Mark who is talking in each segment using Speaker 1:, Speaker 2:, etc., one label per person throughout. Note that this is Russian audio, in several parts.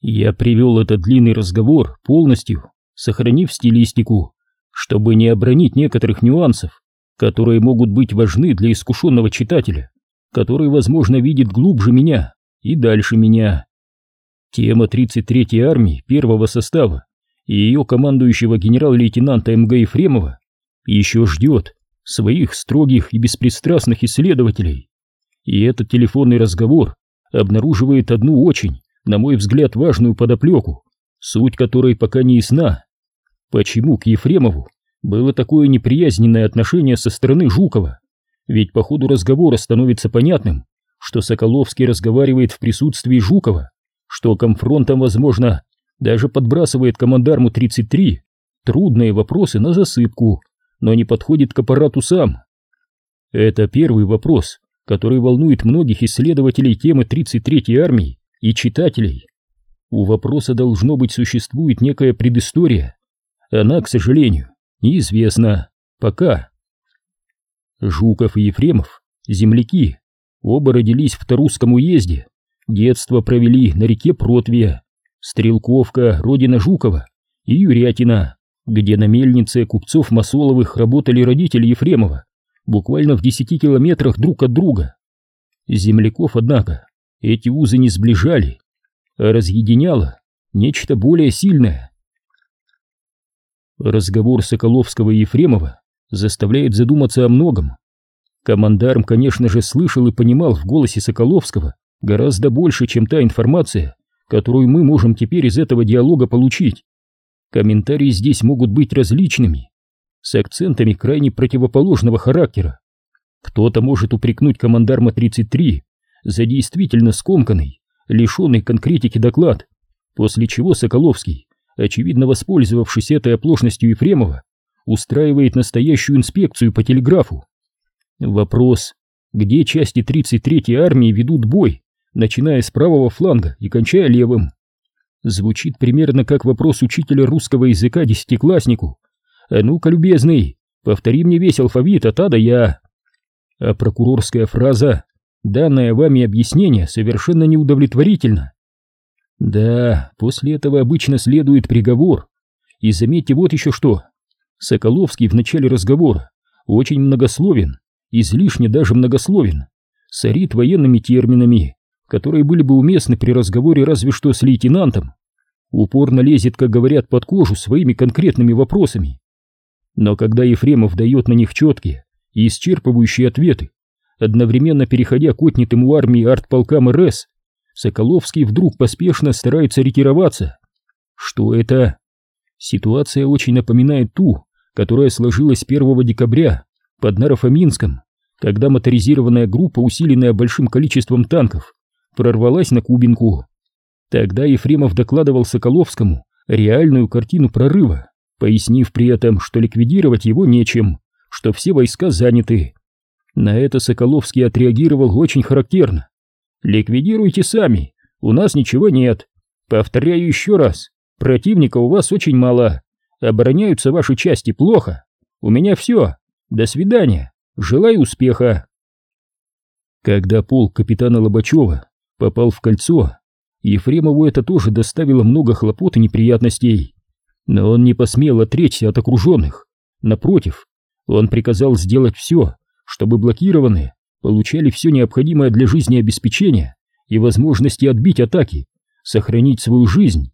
Speaker 1: Я привел этот длинный разговор полностью, сохранив стилистику, чтобы не обронить некоторых нюансов, которые могут быть важны для искушенного читателя, который, возможно, видит глубже меня и дальше меня. Тема 33-й армии первого состава и ее командующего генерал-лейтенанта МГ Ефремова еще ждет своих строгих и беспристрастных исследователей. И этот телефонный разговор обнаруживает одну очень, на мой взгляд, важную подоплеку, суть которой пока не ясна. Почему к Ефремову было такое неприязненное отношение со стороны Жукова? Ведь по ходу разговора становится понятным, что Соколовский разговаривает в присутствии Жукова, что комфронтом, возможно, даже подбрасывает командарму 33 трудные вопросы на засыпку, но не подходит к аппарату сам. Это первый вопрос, который волнует многих исследователей темы 33-й армии и читателей. У вопроса должно быть существует некая предыстория. Она, к сожалению, неизвестна. Пока. Жуков и Ефремов, земляки, оба родились в Тарусском уезде, детство провели на реке Протвия, Стрелковка, родина Жукова и Юрятина, где на мельнице купцов Масоловых работали родители Ефремова, буквально в десяти километрах друг от друга. Земляков, однако, эти узы не сближали, а разъединяло нечто более сильное. Разговор Соколовского и Ефремова заставляет задуматься о многом. Командарм, конечно же, слышал и понимал в голосе Соколовского гораздо больше, чем та информация, которую мы можем теперь из этого диалога получить. Комментарии здесь могут быть различными, с акцентами крайне противоположного характера. Кто-то может упрекнуть командарма 33 за действительно скомканный, лишенный конкретики доклад, после чего Соколовский, очевидно воспользовавшись этой оплошностью Ефремова, устраивает настоящую инспекцию по телеграфу. Вопрос, где части 33-й армии ведут бой, начиная с правого фланга и кончая левым, звучит примерно как вопрос учителя русского языка десятикласснику. «А ну-ка, любезный, повтори мне весь алфавит от А до Я». А прокурорская фраза «Данное вами объяснение совершенно неудовлетворительно». Да, после этого обычно следует приговор. И заметьте вот еще что. Соколовский в начале разговора очень многословен, излишне даже многословен, сорит военными терминами, которые были бы уместны при разговоре разве что с лейтенантом. Упорно лезет, как говорят, под кожу своими конкретными вопросами. Но когда Ефремов дает на них четкие и исчерпывающие ответы, одновременно переходя к отнятым у армии артполкам РС, Соколовский вдруг поспешно старается ретироваться. Что это? Ситуация очень напоминает ту, которая сложилась 1 декабря под Нарофоминском, когда моторизированная группа, усиленная большим количеством танков, прорвалась на Кубинку. Тогда Ефремов докладывал Соколовскому реальную картину прорыва, пояснив при этом, что ликвидировать его нечем, что все войска заняты. На это Соколовский отреагировал очень характерно. «Ликвидируйте сами, у нас ничего нет. Повторяю еще раз, противника у вас очень мало, обороняются ваши части плохо. У меня все, до свидания, желаю успеха». Когда полк капитана Лобачева попал в кольцо, Ефремову это тоже доставило много хлопот и неприятностей. Но он не посмел отречься от окруженных. Напротив, он приказал сделать все, чтобы блокированные получали все необходимое для жизни обеспечение и возможности отбить атаки, сохранить свою жизнь.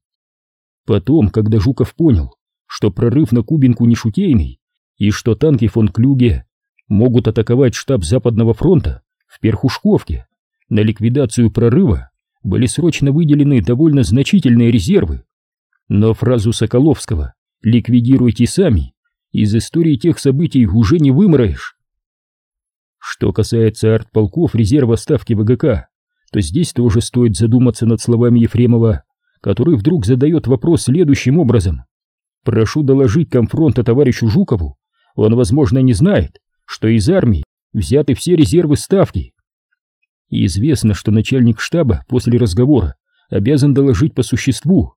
Speaker 1: Потом, когда Жуков понял, что прорыв на Кубинку не шутейный, и что танки фон Клюге могут атаковать штаб Западного фронта в Перхушковке, на ликвидацию прорыва были срочно выделены довольно значительные резервы. Но фразу Соколовского «ликвидируйте сами» из истории тех событий уже не вымроешь. Что касается артполков резерва ставки ВГК, то здесь тоже стоит задуматься над словами Ефремова, который вдруг задает вопрос следующим образом. «Прошу доложить комфронта товарищу Жукову, он, возможно, не знает, что из армии взяты все резервы ставки, и известно, что начальник штаба после разговора обязан доложить по существу.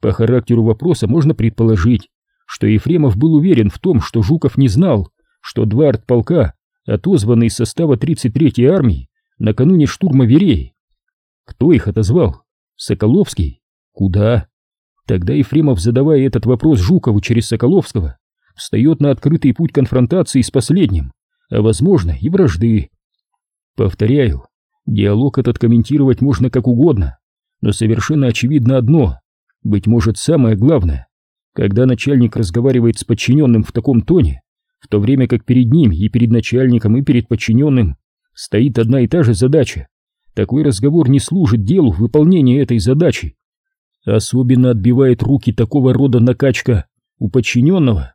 Speaker 1: По характеру вопроса можно предположить, что Ефремов был уверен в том, что Жуков не знал, что два артполка, отозваны из состава 33-й армии, накануне штурма Вереи. Кто их отозвал? Соколовский? Куда? Тогда Ефремов, задавая этот вопрос Жукову через Соколовского, встает на открытый путь конфронтации с последним, а возможно и вражды. Повторяю, диалог этот комментировать можно как угодно, но совершенно очевидно одно, быть может самое главное, когда начальник разговаривает с подчиненным в таком тоне, в то время как перед ним и перед начальником и перед подчиненным стоит одна и та же задача, такой разговор не служит делу выполнения этой задачи. Особенно отбивает руки такого рода накачка у подчиненного.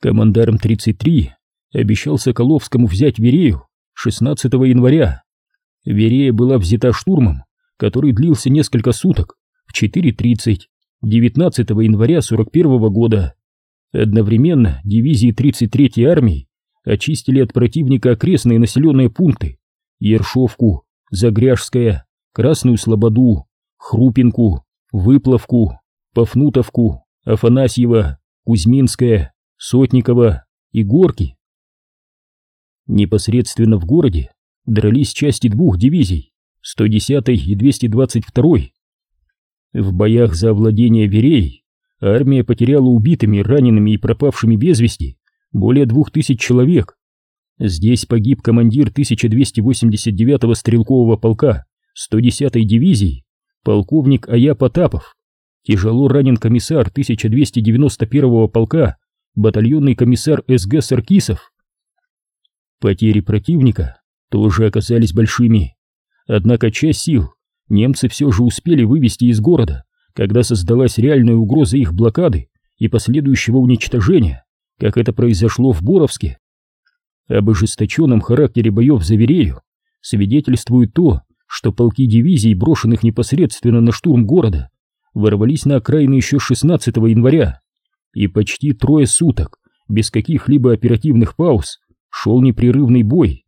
Speaker 1: Командарм 33 обещал Соколовскому взять Верею 16 января. Верея была взята штурмом, который длился несколько суток, в 4.30, 19 января 41 года. Одновременно дивизии 33-й армии очистили от противника окрестные населенные пункты Ершовку, Загряжская, Красную Слободу, Хрупинку, Выплавку, Пафнутовку, Афанасьева, Кузьминская, Сотникова и Горки. Непосредственно в городе дрались части двух дивизий, 110-й и 222-й. В боях за овладение Верей армия потеряла убитыми, ранеными и пропавшими без вести более двух тысяч человек. Здесь погиб командир 1289-го стрелкового полка 110-й дивизии, полковник Ая Потапов, тяжело ранен комиссар 1291-го полка, батальонный комиссар СГ Саркисов. Потери противника тоже оказались большими, однако часть сил немцы все же успели вывести из города, когда создалась реальная угроза их блокады и последующего уничтожения, как это произошло в Боровске. Об ожесточенном характере боев за Верею свидетельствует то, что полки дивизий, брошенных непосредственно на штурм города, ворвались на окраины еще 16 января, и почти трое суток, без каких-либо оперативных пауз, шел непрерывный бой.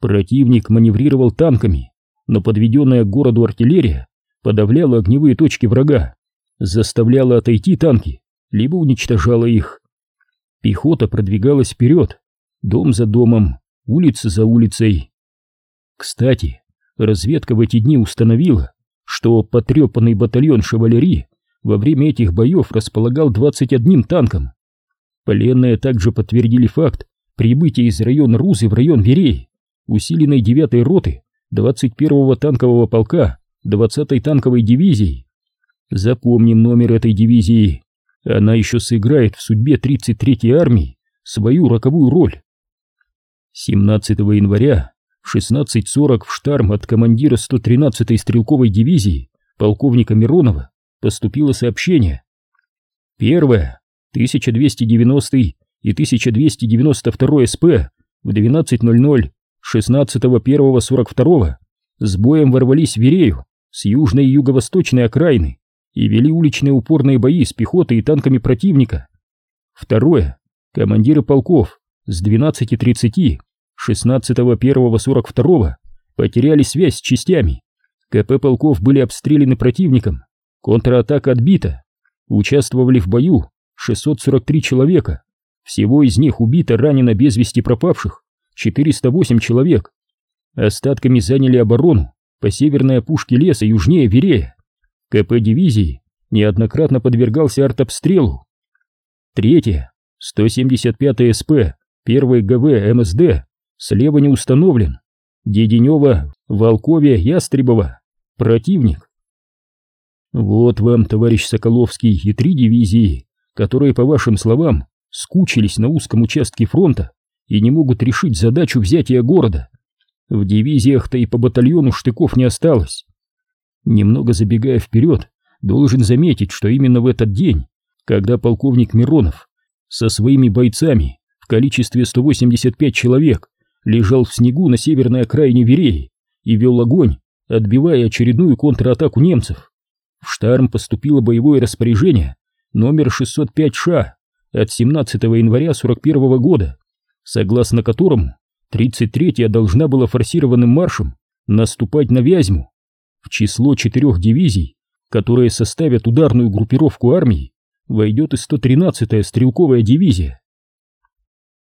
Speaker 1: Противник маневрировал танками, но подведенная к городу артиллерия подавляла огневые точки врага, заставляла отойти танки, либо уничтожала их. Пехота продвигалась вперед, дом за домом, улица за улицей. Кстати, разведка в эти дни установила, что потрепанный батальон шевалерии во время этих боев располагал 21 танком. Пленные также подтвердили факт прибытия из района Рузы в район Верей, усиленной 9-й роты 21-го танкового полка 20-й танковой дивизии. Запомним номер этой дивизии. Она еще сыграет в судьбе 33-й армии свою роковую роль. 17 января в 16.40 в штарм от командира 113-й стрелковой дивизии полковника Миронова поступило сообщение. Первое, 1290 и 1292 СП в 12.00 16.01.42 с боем ворвались в Верею с южной и юго-восточной окраины и вели уличные упорные бои с пехотой и танками противника. Второе. Командиры полков с 12.30 16.01.42 потеряли связь с частями. КП полков были обстреляны противником, контратака отбита. Участвовали в бою 643 человека, всего из них убито, ранено без вести пропавших 408 человек. Остатками заняли оборону по северной опушке леса южнее Верея. КП дивизии неоднократно подвергался артобстрелу. Третье. 175 СП, 1 ГВ МСД, слева не установлен. Деденева, Волкове, Ястребова. Противник. Вот вам, товарищ Соколовский, и три дивизии, которые, по вашим словам, скучились на узком участке фронта и не могут решить задачу взятия города. В дивизиях-то и по батальону штыков не осталось. Немного забегая вперед, должен заметить, что именно в этот день, когда полковник Миронов со своими бойцами в количестве 185 человек лежал в снегу на северной окраине Вереи и вел огонь, отбивая очередную контратаку немцев. В Штарм поступило боевое распоряжение номер 605 ША от 17 января 41 года, согласно которому 33-я должна была форсированным маршем наступать на Вязьму. В число четырех дивизий, которые составят ударную группировку армии, войдет и 113-я стрелковая дивизия.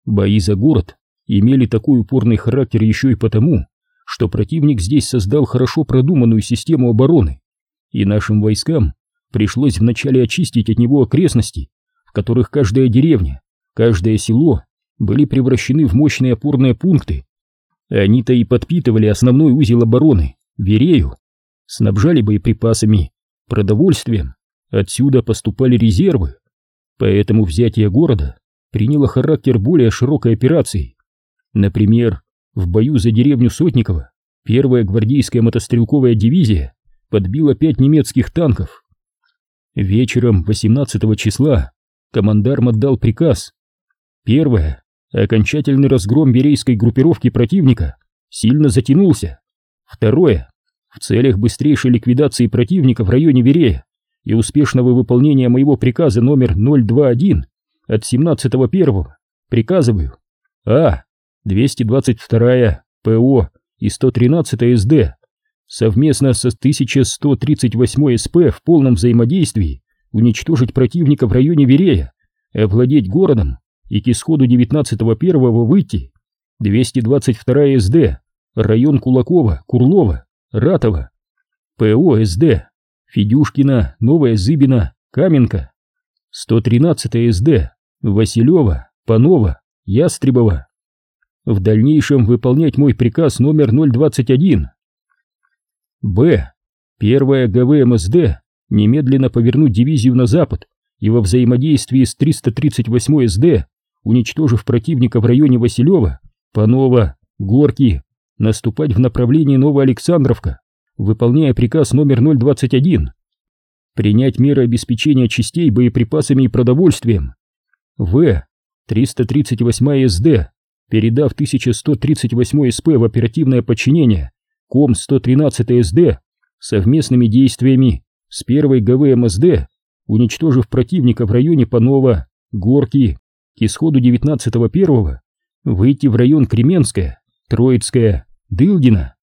Speaker 1: Бои за город имели такой упорный характер еще и потому, что противник здесь создал хорошо продуманную систему обороны и нашим войскам пришлось вначале очистить от него окрестности, в которых каждая деревня, каждое село были превращены в мощные опорные пункты. Они-то и подпитывали основной узел обороны, Верею, снабжали боеприпасами, продовольствием, отсюда поступали резервы. Поэтому взятие города приняло характер более широкой операции. Например, в бою за деревню Сотникова первая гвардейская мотострелковая дивизия подбила пять немецких танков. Вечером 18 числа командарм отдал приказ. Первое. Окончательный разгром берейской группировки противника сильно затянулся. Второе. В целях быстрейшей ликвидации противника в районе Верея и успешного выполнения моего приказа номер 021 от 17.01 приказываю А. 222 ПО и 113 СД совместно со 1138 СП в полном взаимодействии уничтожить противника в районе Верея, овладеть городом и к исходу 19.01 выйти. 222 СД, район Кулакова, Курлова, Ратова, ПО СД, Федюшкина, Новая Зыбина, Каменка, 113 СД, Василева, Панова, Ястребова. В дальнейшем выполнять мой приказ номер 021. Б. Первая ГВМСД немедленно повернуть дивизию на запад и во взаимодействии с 338 СД, уничтожив противника в районе Василева, Панова, Горки, наступать в направлении Новоалександровка, выполняя приказ номер 021. Принять меры обеспечения частей боеприпасами и продовольствием. В. 338 СД, передав 1138 СП в оперативное подчинение Ком 113 СД совместными действиями с первой ГВМСД, уничтожив противника в районе Панова, Горки, к исходу 19.01 выйти в район Кременская, Троицкая, Дылдина,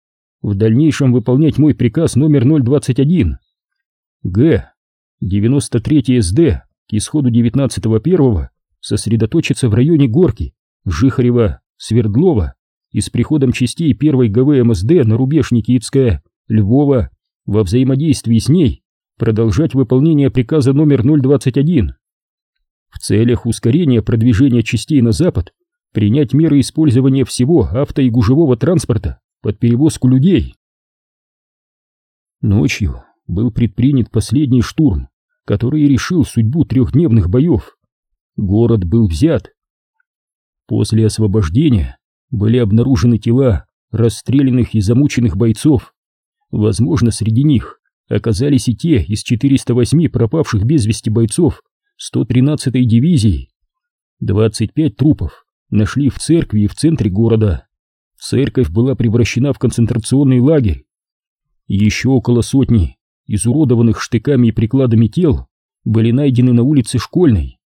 Speaker 1: в дальнейшем выполнять мой приказ номер 021. Г. 93 СД к исходу 19.01 сосредоточиться в районе Горки, Жихарева, Свердлова и с приходом частей 1 ГВМСД на рубеж Никитская, Львова во взаимодействии с ней продолжать выполнение приказа номер 021. В целях ускорения продвижения частей на запад принять меры использования всего авто и гужевого транспорта под перевозку людей. Ночью был предпринят последний штурм, который решил судьбу трехдневных боев. Город был взят. После освобождения были обнаружены тела расстрелянных и замученных бойцов. Возможно, среди них оказались и те из 408 пропавших без вести бойцов 113-й дивизии. 25 трупов нашли в церкви и в центре города. Церковь была превращена в концентрационный лагерь. Еще около сотни изуродованных штыками и прикладами тел были найдены на улице Школьной.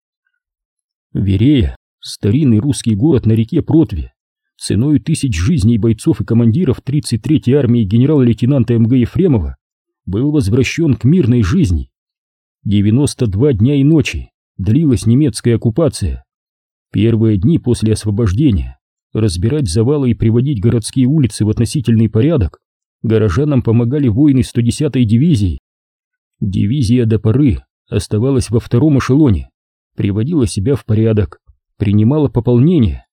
Speaker 1: Верея, старинный русский город на реке Протве, ценой тысяч жизней бойцов и командиров 33-й армии генерала-лейтенанта МГ Ефремова, был возвращен к мирной жизни. 92 дня и ночи длилась немецкая оккупация. Первые дни после освобождения разбирать завалы и приводить городские улицы в относительный порядок горожанам помогали воины 110-й дивизии. Дивизия до поры оставалась во втором эшелоне, приводила себя в порядок, принимала пополнение.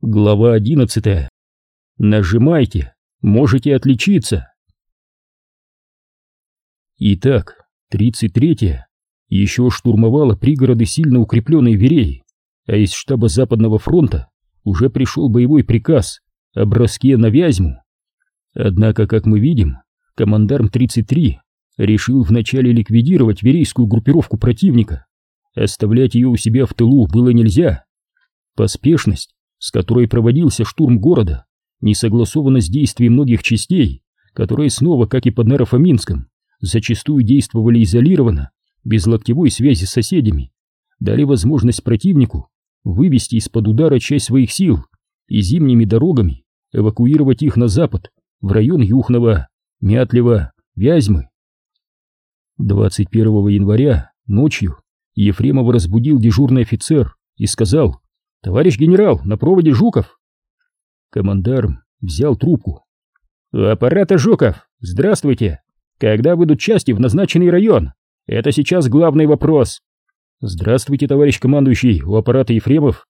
Speaker 1: Глава 11. Нажимайте, можете отличиться. Итак, 33-я еще штурмовала пригороды сильно укрепленной Вереи, а из штаба Западного фронта уже пришел боевой приказ о броске на Вязьму. Однако, как мы видим, командарм 33 решил вначале ликвидировать верейскую группировку противника. Оставлять ее у себя в тылу было нельзя. Поспешность, с которой проводился штурм города, не согласована с действием многих частей, которые снова, как и под Нарафаминском, зачастую действовали изолированно, без локтевой связи с соседями, дали возможность противнику вывести из-под удара часть своих сил и зимними дорогами эвакуировать их на запад, в район Юхнова, Мятлева, Вязьмы. 21 января ночью Ефремова разбудил дежурный офицер и сказал «Товарищ генерал, на проводе Жуков». Командарм взял трубку. «Аппарата Жуков, здравствуйте! Когда выйдут части в назначенный район? Это сейчас главный вопрос!» «Здравствуйте, товарищ командующий, у аппарата Ефремов.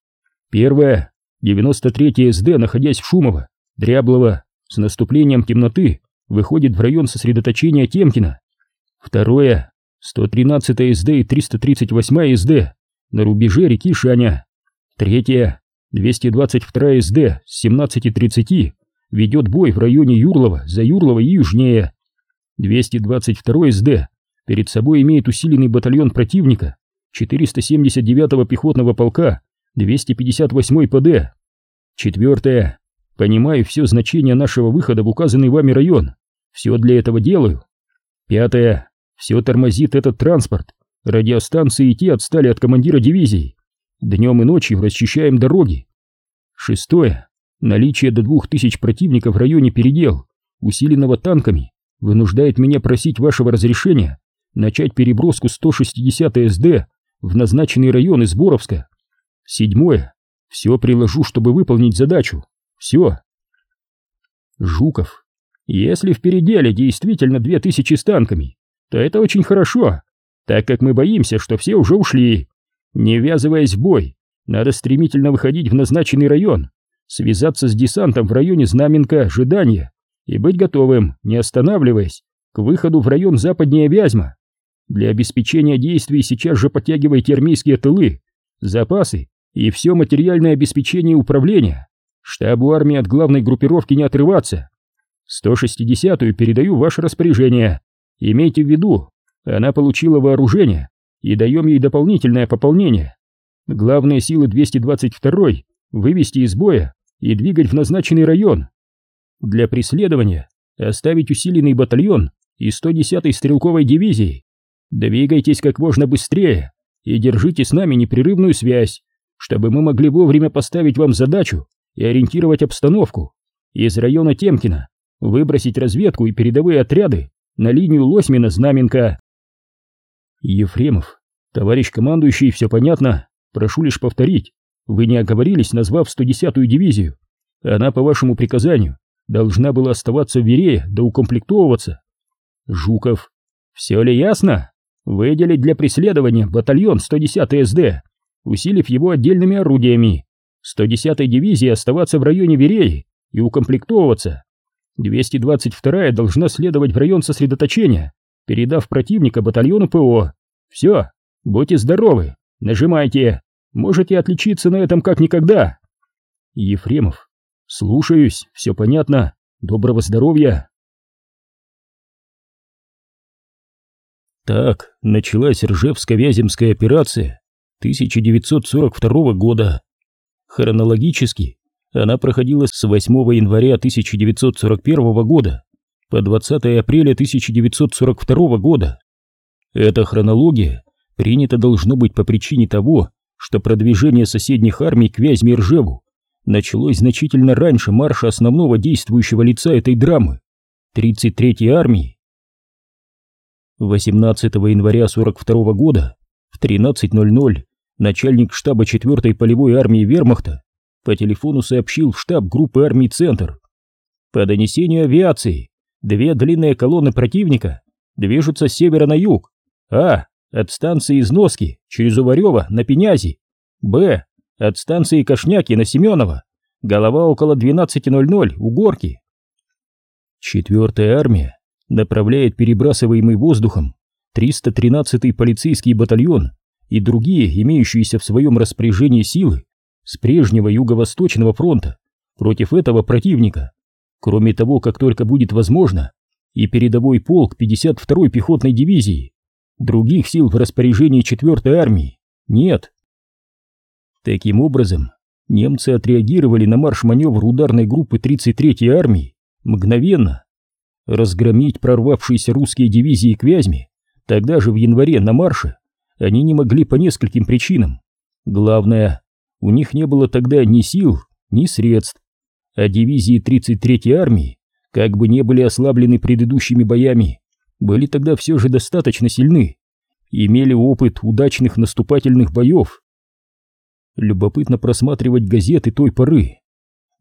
Speaker 1: Первое. 93-я СД, находясь в Шумово, Дряблово, с наступлением темноты, выходит в район сосредоточения Темкина. Второе. 113-я СД и 338-я СД на рубеже реки Шаня. Третье. 222-я СД с 17.30 ведет бой в районе Юрлова, за Юрлова и южнее. 222-й СД перед собой имеет усиленный батальон противника 479-го пехотного полка 258-й ПД. Четвертое. Понимаю все значение нашего выхода в указанный вами район. Все для этого делаю. Пятое. Все тормозит этот транспорт. Радиостанции и те отстали от командира дивизии. Днем и ночью расчищаем дороги. Шестое. Наличие до двух тысяч противников в районе передел, усиленного танками, вынуждает меня просить вашего разрешения начать переброску 160 СД в назначенный район из Боровска. Седьмое. Все приложу, чтобы выполнить задачу. Все. Жуков. Если в переделе действительно две тысячи с танками, то это очень хорошо, так как мы боимся, что все уже ушли. Не ввязываясь в бой, надо стремительно выходить в назначенный район, связаться с десантом в районе Знаменка, ожидания и быть готовым, не останавливаясь, к выходу в район западнее Вязьма. Для обеспечения действий сейчас же подтягивайте армейские тылы, запасы и все материальное обеспечение управления. Штабу армии от главной группировки не отрываться. 160-ю передаю ваше распоряжение. Имейте в виду, она получила вооружение, и даем ей дополнительное пополнение. Главные силы 222-й вывести из боя и двигать в назначенный район. Для преследования оставить усиленный батальон из 110-й стрелковой дивизии. Двигайтесь как можно быстрее и держите с нами непрерывную связь, чтобы мы могли вовремя поставить вам задачу и ориентировать обстановку. Из района Темкина выбросить разведку и передовые отряды на линию Лосьмина-Знаменка. Ефремов, товарищ командующий, все понятно, прошу лишь повторить. Вы не оговорились, назвав 110-ю дивизию. Она, по вашему приказанию, должна была оставаться в Верее да укомплектовываться. Жуков, все ли ясно? Выделить для преследования батальон 110 СД, усилив его отдельными орудиями. 110-й дивизии оставаться в районе Вереи и укомплектовываться. 222-я должна следовать в район сосредоточения, передав противника батальону ПО. Все, будьте здоровы, нажимайте, можете отличиться на этом как никогда. Ефремов, слушаюсь, все понятно, доброго здоровья. Так началась Ржевско-Вяземская операция 1942 года. Хронологически она проходила с 8 января 1941 года по 20 апреля 1942 года. Эта хронология принята должно быть по причине того, что продвижение соседних армий к Вязьме и Ржеву началось значительно раньше марша основного действующего лица этой драмы — 33-й армии. 18 января 42 года в 13.00 начальник штаба 4-й полевой армии Вермахта по телефону сообщил в штаб группы армий «Центр». По донесению авиации, две длинные колонны противника движутся с севера на юг. А. От станции Износки через Уварева на Пенязи. Б. От станции Кошняки на Семенова. Голова около 12.00 у горки. Четвертая армия направляет перебрасываемый воздухом 313-й полицейский батальон и другие имеющиеся в своем распоряжении силы с прежнего Юго-Восточного фронта против этого противника. Кроме того, как только будет возможно, и передовой полк 52-й пехотной дивизии. Других сил в распоряжении 4-й армии нет. Таким образом, немцы отреагировали на марш-маневр ударной группы 33-й армии мгновенно. Разгромить прорвавшиеся русские дивизии к Вязьме тогда же в январе на марше они не могли по нескольким причинам. Главное, у них не было тогда ни сил, ни средств. А дивизии 33-й армии, как бы не были ослаблены предыдущими боями, были тогда все же достаточно сильны, имели опыт удачных наступательных боев. Любопытно просматривать газеты той поры.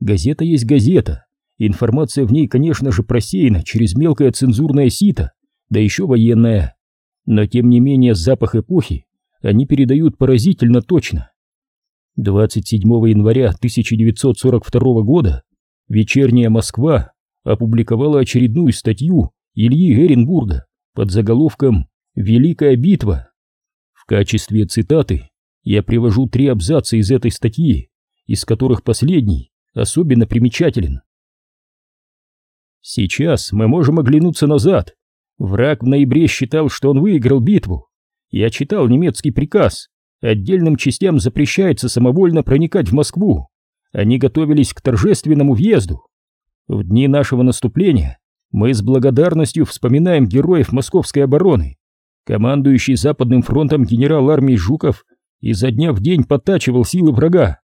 Speaker 1: Газета есть газета, Информация в ней, конечно же, просеяна через мелкое цензурное сито, да еще военная. Но тем не менее запах эпохи они передают поразительно точно. 27 января 1942 года «Вечерняя Москва» опубликовала очередную статью Ильи Эренбурга под заголовком «Великая битва». В качестве цитаты я привожу три абзаца из этой статьи, из которых последний особенно примечателен. Сейчас мы можем оглянуться назад. Враг в ноябре считал, что он выиграл битву. Я читал немецкий приказ. Отдельным частям запрещается самовольно проникать в Москву. Они готовились к торжественному въезду. В дни нашего наступления мы с благодарностью вспоминаем героев московской обороны. Командующий Западным фронтом генерал армии Жуков изо дня в день подтачивал силы врага.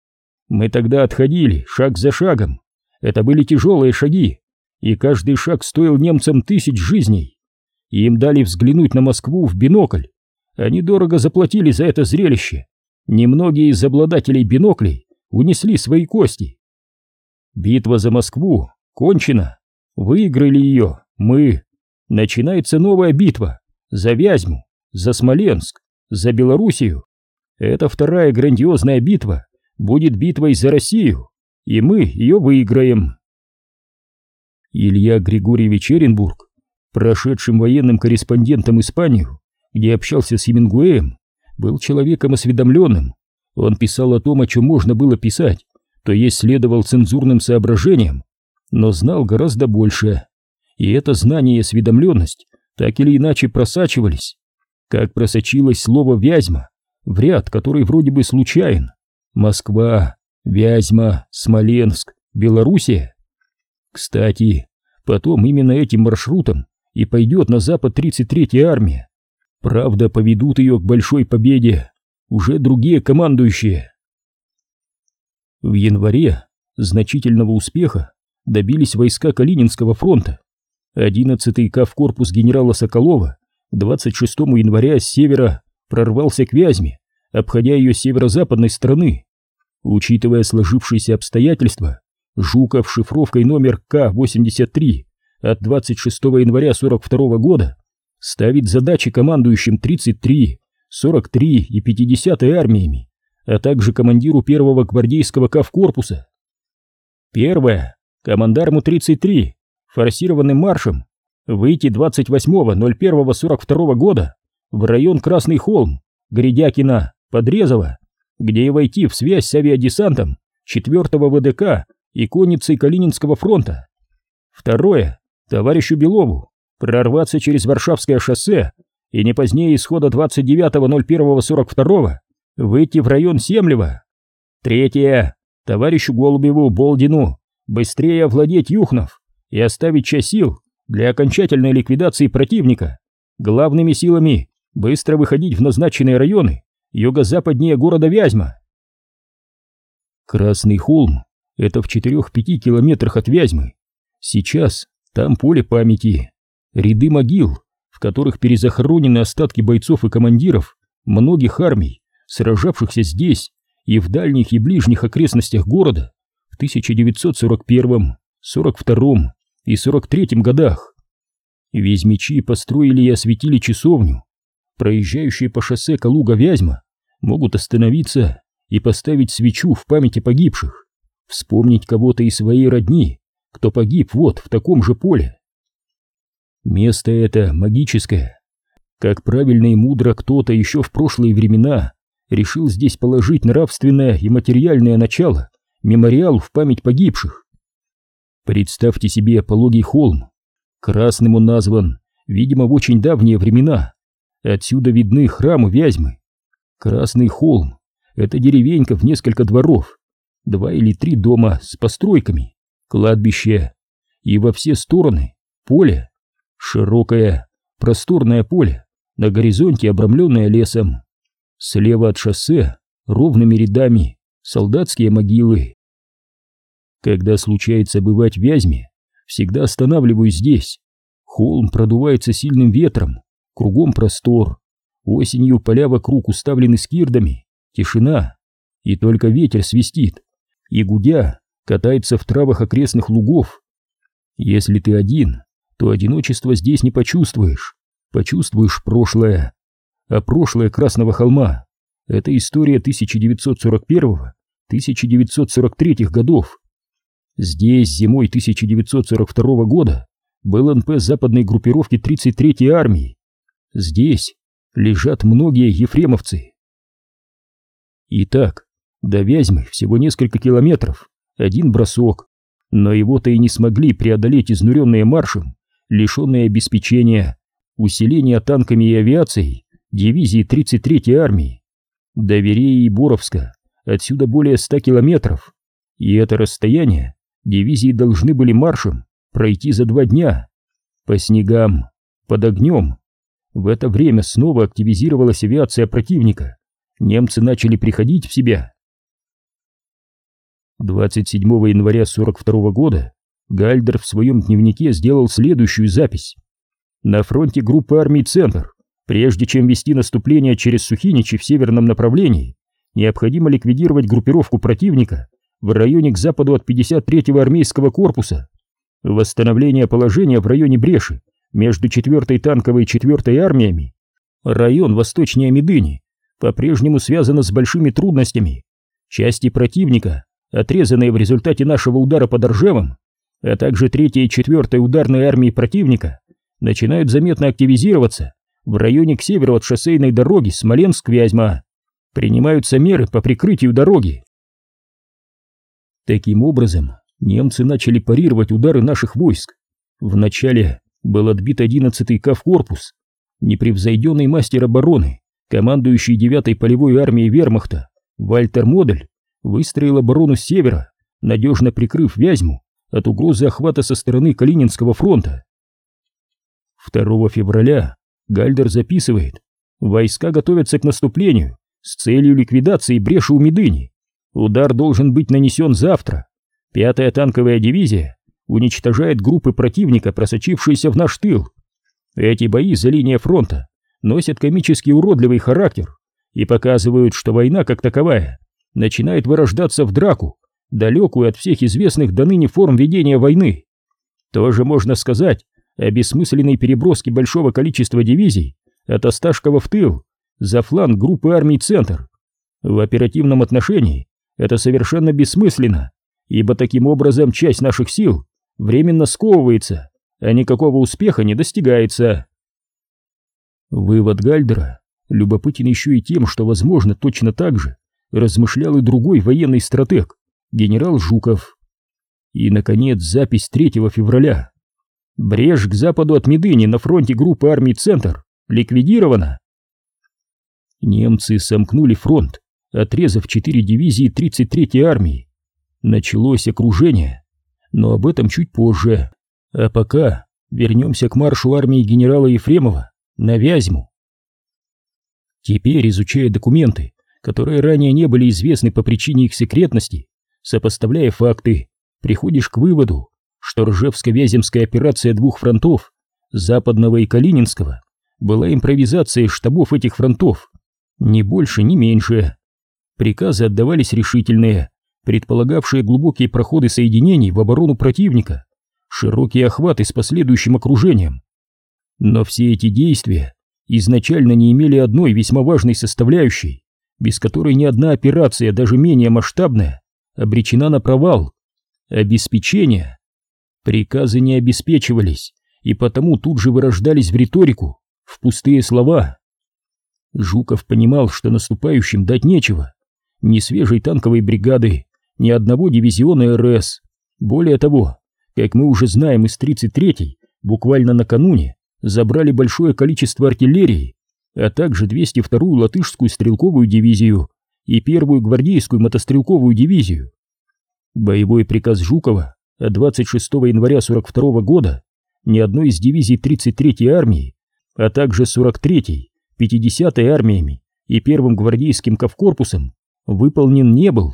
Speaker 1: Мы тогда отходили, шаг за шагом. Это были тяжелые шаги, и каждый шаг стоил немцам тысяч жизней. Им дали взглянуть на Москву в бинокль. Они дорого заплатили за это зрелище. Немногие из обладателей биноклей унесли свои кости. Битва за Москву кончена. Выиграли ее мы. Начинается новая битва за Вязьму, за Смоленск, за Белоруссию. Это вторая грандиозная битва будет битвой за Россию, и мы ее выиграем. Илья Григорьевич Эренбург, прошедшим военным корреспондентом Испанию, где общался с Хемингуэем, был человеком осведомленным. Он писал о том, о чем можно было писать, то есть следовал цензурным соображениям, но знал гораздо больше. И это знание и осведомленность так или иначе просачивались, как просочилось слово «вязьма» в ряд, который вроде бы случайен. Москва, Вязьма, Смоленск, Белоруссия. Кстати, потом именно этим маршрутом и пойдет на запад 33-я армия. Правда, поведут ее к большой победе уже другие командующие. В январе значительного успеха добились войска Калининского фронта. 11-й Кавкорпус генерала Соколова 26 января с севера прорвался к Вязьме обходя ее с северо-западной стороны. Учитывая сложившиеся обстоятельства, Жуков шифровкой номер К-83 от 26 января 42 года ставит задачи командующим 33, 43 и 50 армиями, а также командиру первого гвардейского Кавкорпуса. Первое. Командарму 33, форсированным маршем, выйти 28.01.42 года. В район Красный холм, Гридякина, Подрезова, где и войти в связь с авиадесантом 4-го ВДК и конницей Калининского фронта. Второе, товарищу Белову, прорваться через Варшавское шоссе и не позднее исхода 29.01.42 выйти в район Семлева. Третье, товарищу Голубеву Болдину быстрее овладеть Юхнов и оставить часть сил для окончательной ликвидации противника, главными силами быстро выходить в назначенные районы юго-западнее города Вязьма. Красный холм — это в 4-5 километрах от Вязьмы. Сейчас там поле памяти, ряды могил, в которых перезахоронены остатки бойцов и командиров многих армий, сражавшихся здесь и в дальних и ближних окрестностях города в 1941, 42 и 43 годах. Вязьмичи построили и осветили часовню, проезжающие по шоссе Калуга-Вязьма могут остановиться и поставить свечу в памяти погибших, вспомнить кого-то из своей родни, кто погиб вот в таком же поле. Место это магическое. Как правильно и мудро кто-то еще в прошлые времена решил здесь положить нравственное и материальное начало, мемориал в память погибших. Представьте себе пологий холм. Красным он назван, видимо, в очень давние времена, Отсюда видны храмы Вязьмы. Красный холм — это деревенька в несколько дворов, два или три дома с постройками, кладбище и во все стороны поле, широкое, просторное поле, на горизонте обрамленное лесом. Слева от шоссе ровными рядами солдатские могилы. Когда случается бывать в Вязьме, всегда останавливаюсь здесь. Холм продувается сильным ветром, Кругом простор. Осенью поля вокруг уставлены скирдами. Тишина. И только ветер свистит. И гудя катается в травах окрестных лугов Если ты один, то одиночество здесь не почувствуешь, почувствуешь прошлое. А прошлое Красного холма — это история 1941-1943 годов. Здесь зимой 1942 года был НП западной группировки 33-й армии. Здесь лежат многие ефремовцы. Итак, до Вязьмы всего несколько километров, один бросок, но его-то и не смогли преодолеть изнуренные маршем, лишенные обеспечения, усиления танками и авиацией дивизии 33-й армии. До Вереи и Боровска отсюда более 100 километров, и это расстояние дивизии должны были маршем пройти за два дня, по снегам, под огнем. В это время снова активизировалась авиация противника, немцы начали приходить в себя. 27 января 42 года Гальдер в своем дневнике сделал следующую запись. На фронте группы армий «Центр», прежде чем вести наступление через Сухиничи в северном направлении, необходимо ликвидировать группировку противника в районе к западу от 53-го армейского корпуса, восстановление положения в районе Бреши между 4-й танковой и 4-й армиями, район восточнее Медыни, по-прежнему связано с большими трудностями. Части противника, отрезанные в результате нашего удара под Ржевом, а также 3-я и 4-я ударные армии противника, начинают заметно активизироваться в районе к северу от шоссейной дороги Смоленск-Вязьма. Принимаются меры по прикрытию дороги. Таким образом, немцы начали парировать удары наших войск. Вначале был отбит 11-й Кавкорпус, непревзойденный мастер обороны, командующий 9-й полевой армией вермахта, Вальтер Модель, выстроил оборону с севера, надежно прикрыв Вязьму от угрозы охвата со стороны Калининского фронта. 2 февраля Гальдер записывает, войска готовятся к наступлению с целью ликвидации бреши у Медыни. Удар должен быть нанесен завтра. Пятая танковая дивизия уничтожает группы противника, просочившиеся в наш тыл. Эти бои за линией фронта носят комически уродливый характер и показывают, что война как таковая начинает вырождаться в драку, далекую от всех известных до ныне форм ведения войны. Тоже можно сказать о бессмысленной переброске большого количества дивизий от Осташкова в тыл за фланг группы армий «Центр». В оперативном отношении это совершенно бессмысленно, ибо таким образом часть наших сил временно сковывается, а никакого успеха не достигается. Вывод Гальдера любопытен еще и тем, что, возможно, точно так же размышлял и другой военный стратег, генерал Жуков. И, наконец, запись 3 февраля. Брешь к западу от Медыни на фронте группы армий «Центр» ликвидирована. Немцы сомкнули фронт отрезав четыре дивизии 33-й армии. Началось окружение, но об этом чуть позже. А пока вернемся к маршу армии генерала Ефремова на Вязьму. Теперь, изучая документы, которые ранее не были известны по причине их секретности, сопоставляя факты, приходишь к выводу, что Ржевско-Вяземская операция двух фронтов, Западного и Калининского, была импровизацией штабов этих фронтов, ни больше, ни меньше. Приказы отдавались решительные, предполагавшие глубокие проходы соединений в оборону противника, широкие охваты с последующим окружением. Но все эти действия изначально не имели одной весьма важной составляющей, без которой ни одна операция, даже менее масштабная, обречена на провал – обеспечение. Приказы не обеспечивались, и потому тут же вырождались в риторику, в пустые слова. Жуков понимал, что наступающим дать нечего, ни свежей танковой бригады, ни одного дивизиона РС. Более того, как мы уже знаем из 33-й, буквально накануне забрали большое количество артиллерии, а также 202-ю латышскую стрелковую дивизию и первую гвардейскую мотострелковую дивизию. Боевой приказ Жукова 26 января 42 года ни одной из дивизий 33-й армии, а также 43-й, 50-й армиями и первым гвардейским ковкорпусом выполнен не был.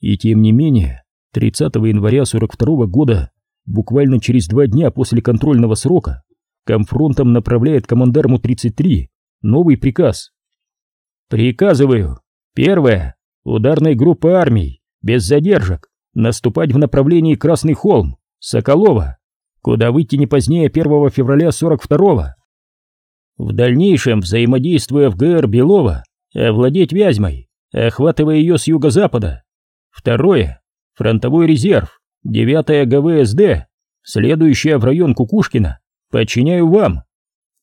Speaker 1: И тем не менее, 30 января 42 года, буквально через два дня после контрольного срока, комфронтом направляет командарму 33 новый приказ. Приказываю, первое, ударной группы армий, без задержек, наступать в направлении Красный холм, Соколова, куда выйти не позднее 1 февраля 42-го. В дальнейшем, взаимодействуя в ГР Белова, овладеть Вязьмой, охватывая ее с юго-запада. Второе. Фронтовой резерв, 9-я ГВСД, следующая в район Кукушкина, подчиняю вам.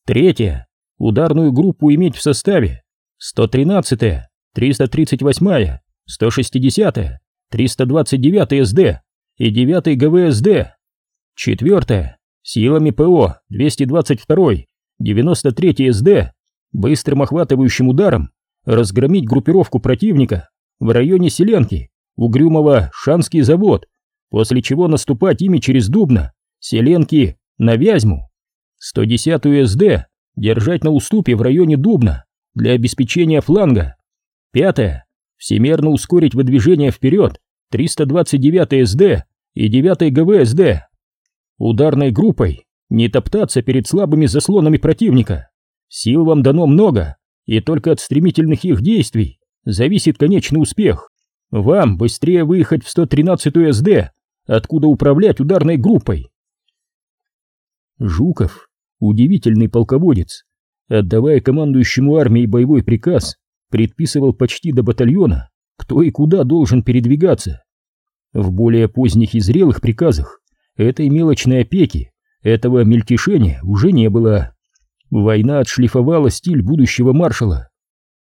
Speaker 1: Третье. Ударную группу иметь в составе 113-я, 338-я, 160-я, 329-я СД и 9-й ГВСД. Четвертое. Силами ПО 222-й, 93-й СД быстрым охватывающим ударом разгромить группировку противника в районе Селенки, Угрюмого Шанский завод, после чего наступать ими через Дубно, Селенки, на Вязьму. 110-ю СД держать на уступе в районе Дубна для обеспечения фланга. Пятое. Всемерно ускорить выдвижение вперед 329-й СД и 9-й ГВСД. Ударной группой не топтаться перед слабыми заслонами противника. Сил вам дано много, и только от стремительных их действий зависит конечный успех. Вам быстрее выехать в 113-ю СД, откуда управлять ударной группой. Жуков, удивительный полководец, отдавая командующему армией боевой приказ, предписывал почти до батальона, кто и куда должен передвигаться. В более поздних и зрелых приказах этой мелочной опеки этого мельтешения уже не было. Война отшлифовала стиль будущего маршала.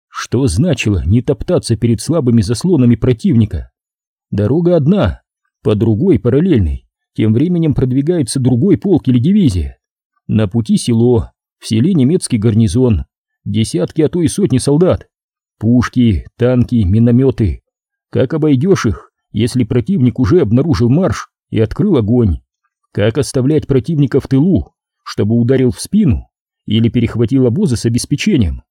Speaker 1: Что значило не топтаться перед слабыми заслонами противника? Дорога одна, по другой параллельной, тем временем продвигается другой полк или дивизия. На пути село, в селе немецкий гарнизон, десятки, а то и сотни солдат, пушки, танки, минометы. Как обойдешь их, если противник уже обнаружил марш и открыл огонь? Как оставлять противника в тылу, чтобы ударил в спину или перехватил обозы с обеспечением?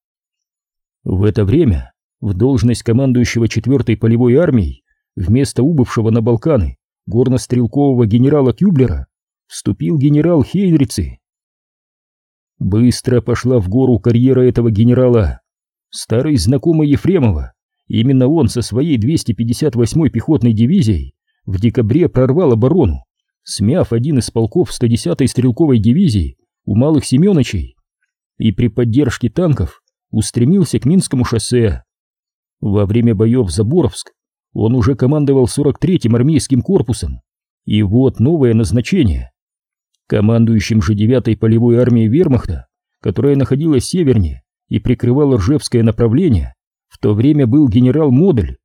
Speaker 1: В это время в должность командующего 4-й полевой армией вместо убывшего на Балканы горнострелкового генерала Кюблера вступил генерал Хейнрицы. Быстро пошла в гору карьера этого генерала. Старый знакомый Ефремова, именно он со своей 258-й пехотной дивизией в декабре прорвал оборону смяв один из полков 110-й стрелковой дивизии у Малых Семеновичей и при поддержке танков устремился к Минскому шоссе. Во время боев за Боровск он уже командовал 43-м армейским корпусом, и вот новое назначение. Командующим же 9-й полевой армией вермахта, которая находилась севернее и прикрывала Ржевское направление, в то время был генерал Модель.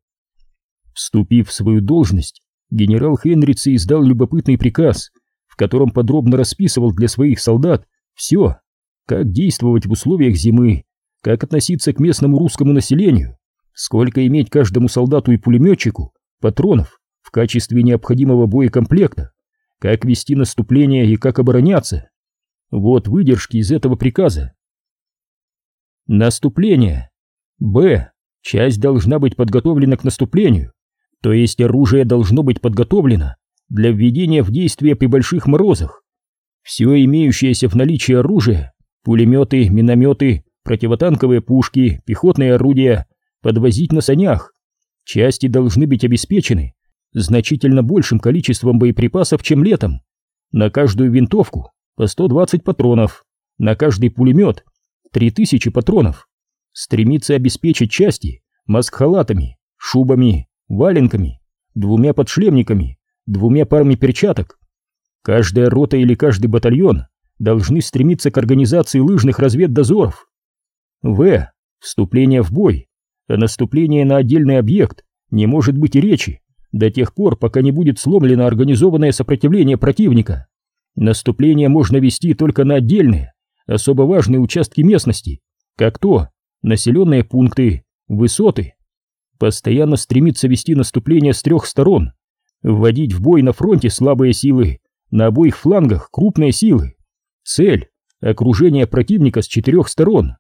Speaker 1: Вступив в свою должность, генерал Хенрицы издал любопытный приказ, в котором подробно расписывал для своих солдат все, как действовать в условиях зимы, как относиться к местному русскому населению, сколько иметь каждому солдату и пулеметчику патронов в качестве необходимого боекомплекта, как вести наступление и как обороняться. Вот выдержки из этого приказа. Наступление. Б. Часть должна быть подготовлена к наступлению то есть оружие должно быть подготовлено для введения в действие при больших морозах. Все имеющееся в наличии оружие, пулеметы, минометы, противотанковые пушки, пехотные орудия, подвозить на санях. Части должны быть обеспечены значительно большим количеством боеприпасов, чем летом. На каждую винтовку по 120 патронов, на каждый пулемет 3000 патронов. Стремиться обеспечить части маскхалатами, шубами, валенками, двумя подшлемниками, двумя парами перчаток. Каждая рота или каждый батальон должны стремиться к организации лыжных разведдозоров. В. Вступление в бой. О наступлении на отдельный объект не может быть и речи до тех пор, пока не будет сломлено организованное сопротивление противника. Наступление можно вести только на отдельные, особо важные участки местности, как то населенные пункты, высоты, постоянно стремится вести наступление с трех сторон, вводить в бой на фронте слабые силы, на обоих флангах крупные силы. Цель – окружение противника с четырех сторон.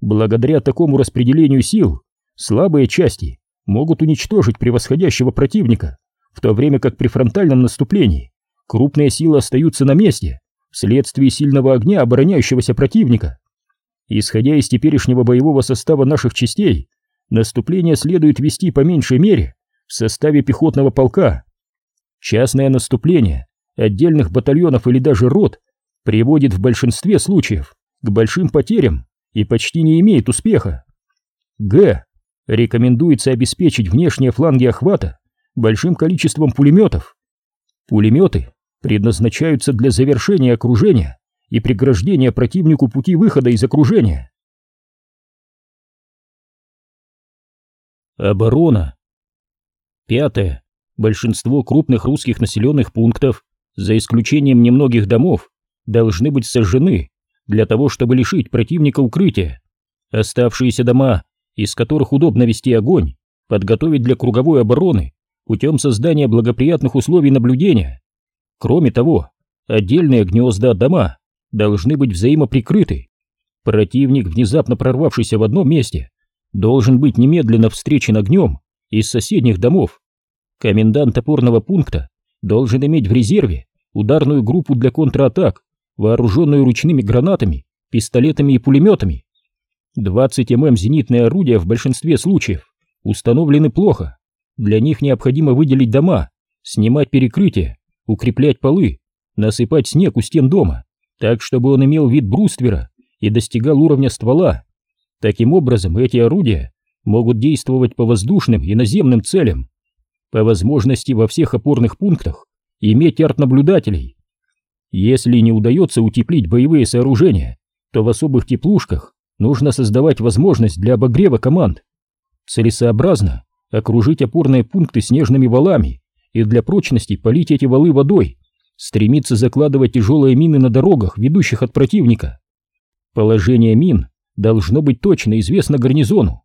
Speaker 1: Благодаря такому распределению сил слабые части могут уничтожить превосходящего противника, в то время как при фронтальном наступлении крупные силы остаются на месте вследствие сильного огня обороняющегося противника. Исходя из теперешнего боевого состава наших частей, наступление следует вести по меньшей мере в составе пехотного полка. Частное наступление отдельных батальонов или даже рот приводит в большинстве случаев к большим потерям и почти не имеет успеха. Г. Рекомендуется обеспечить внешние фланги охвата большим количеством пулеметов. Пулеметы предназначаются для завершения окружения и преграждения противнику пути выхода из окружения. Оборона. Пятое. Большинство крупных русских населенных пунктов, за исключением немногих домов, должны быть сожжены для того, чтобы лишить противника укрытия. Оставшиеся дома, из которых удобно вести огонь, подготовить для круговой обороны путем создания благоприятных условий наблюдения. Кроме того, отдельные гнезда дома должны быть взаимоприкрыты. Противник, внезапно прорвавшийся в одном месте, должен быть немедленно встречен огнем из соседних домов. Комендант опорного пункта должен иметь в резерве ударную группу для контратак, вооруженную ручными гранатами, пистолетами и пулеметами. 20 мм зенитные орудия в большинстве случаев установлены плохо. Для них необходимо выделить дома, снимать перекрытия, укреплять полы, насыпать снег у стен дома, так чтобы он имел вид бруствера и достигал уровня ствола. Таким образом, эти орудия могут действовать по воздушным и наземным целям. По возможности во всех опорных пунктах иметь артнаблюдателей. Если не удается утеплить боевые сооружения, то в особых теплушках нужно создавать возможность для обогрева команд. Целесообразно окружить опорные пункты снежными валами и для прочности полить эти валы водой, стремиться закладывать тяжелые мины на дорогах, ведущих от противника. Положение мин должно быть точно известно гарнизону.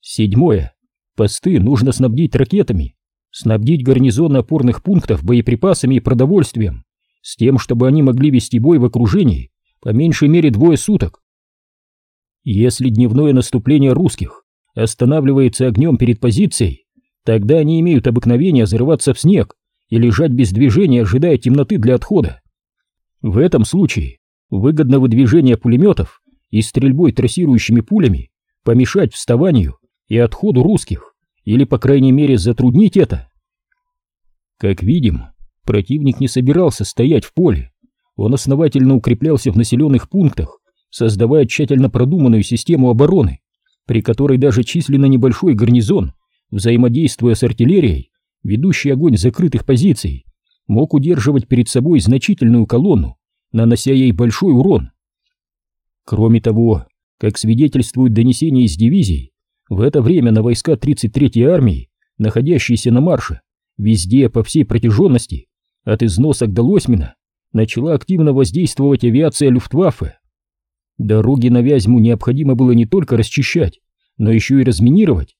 Speaker 1: Седьмое. Посты нужно снабдить ракетами, снабдить гарнизоны опорных пунктов боеприпасами и продовольствием, с тем, чтобы они могли вести бой в окружении по меньшей мере двое суток. Если дневное наступление русских останавливается огнем перед позицией, тогда они имеют обыкновение зарываться в снег и лежать без движения, ожидая темноты для отхода. В этом случае выгодно выдвижение пулеметов и стрельбой трассирующими пулями помешать вставанию и отходу русских, или, по крайней мере, затруднить это. Как видим, противник не собирался стоять в поле, он основательно укреплялся в населенных пунктах, создавая тщательно продуманную систему обороны, при которой даже численно небольшой гарнизон, взаимодействуя с артиллерией, ведущий огонь закрытых позиций, мог удерживать перед собой значительную колонну, нанося ей большой урон. Кроме того, как свидетельствуют донесения из дивизий, в это время на войска 33-й армии, находящиеся на марше, везде по всей протяженности, от износок до Лосьмина, начала активно воздействовать авиация Люфтваффе. Дороги на Вязьму необходимо было не только расчищать, но еще и разминировать.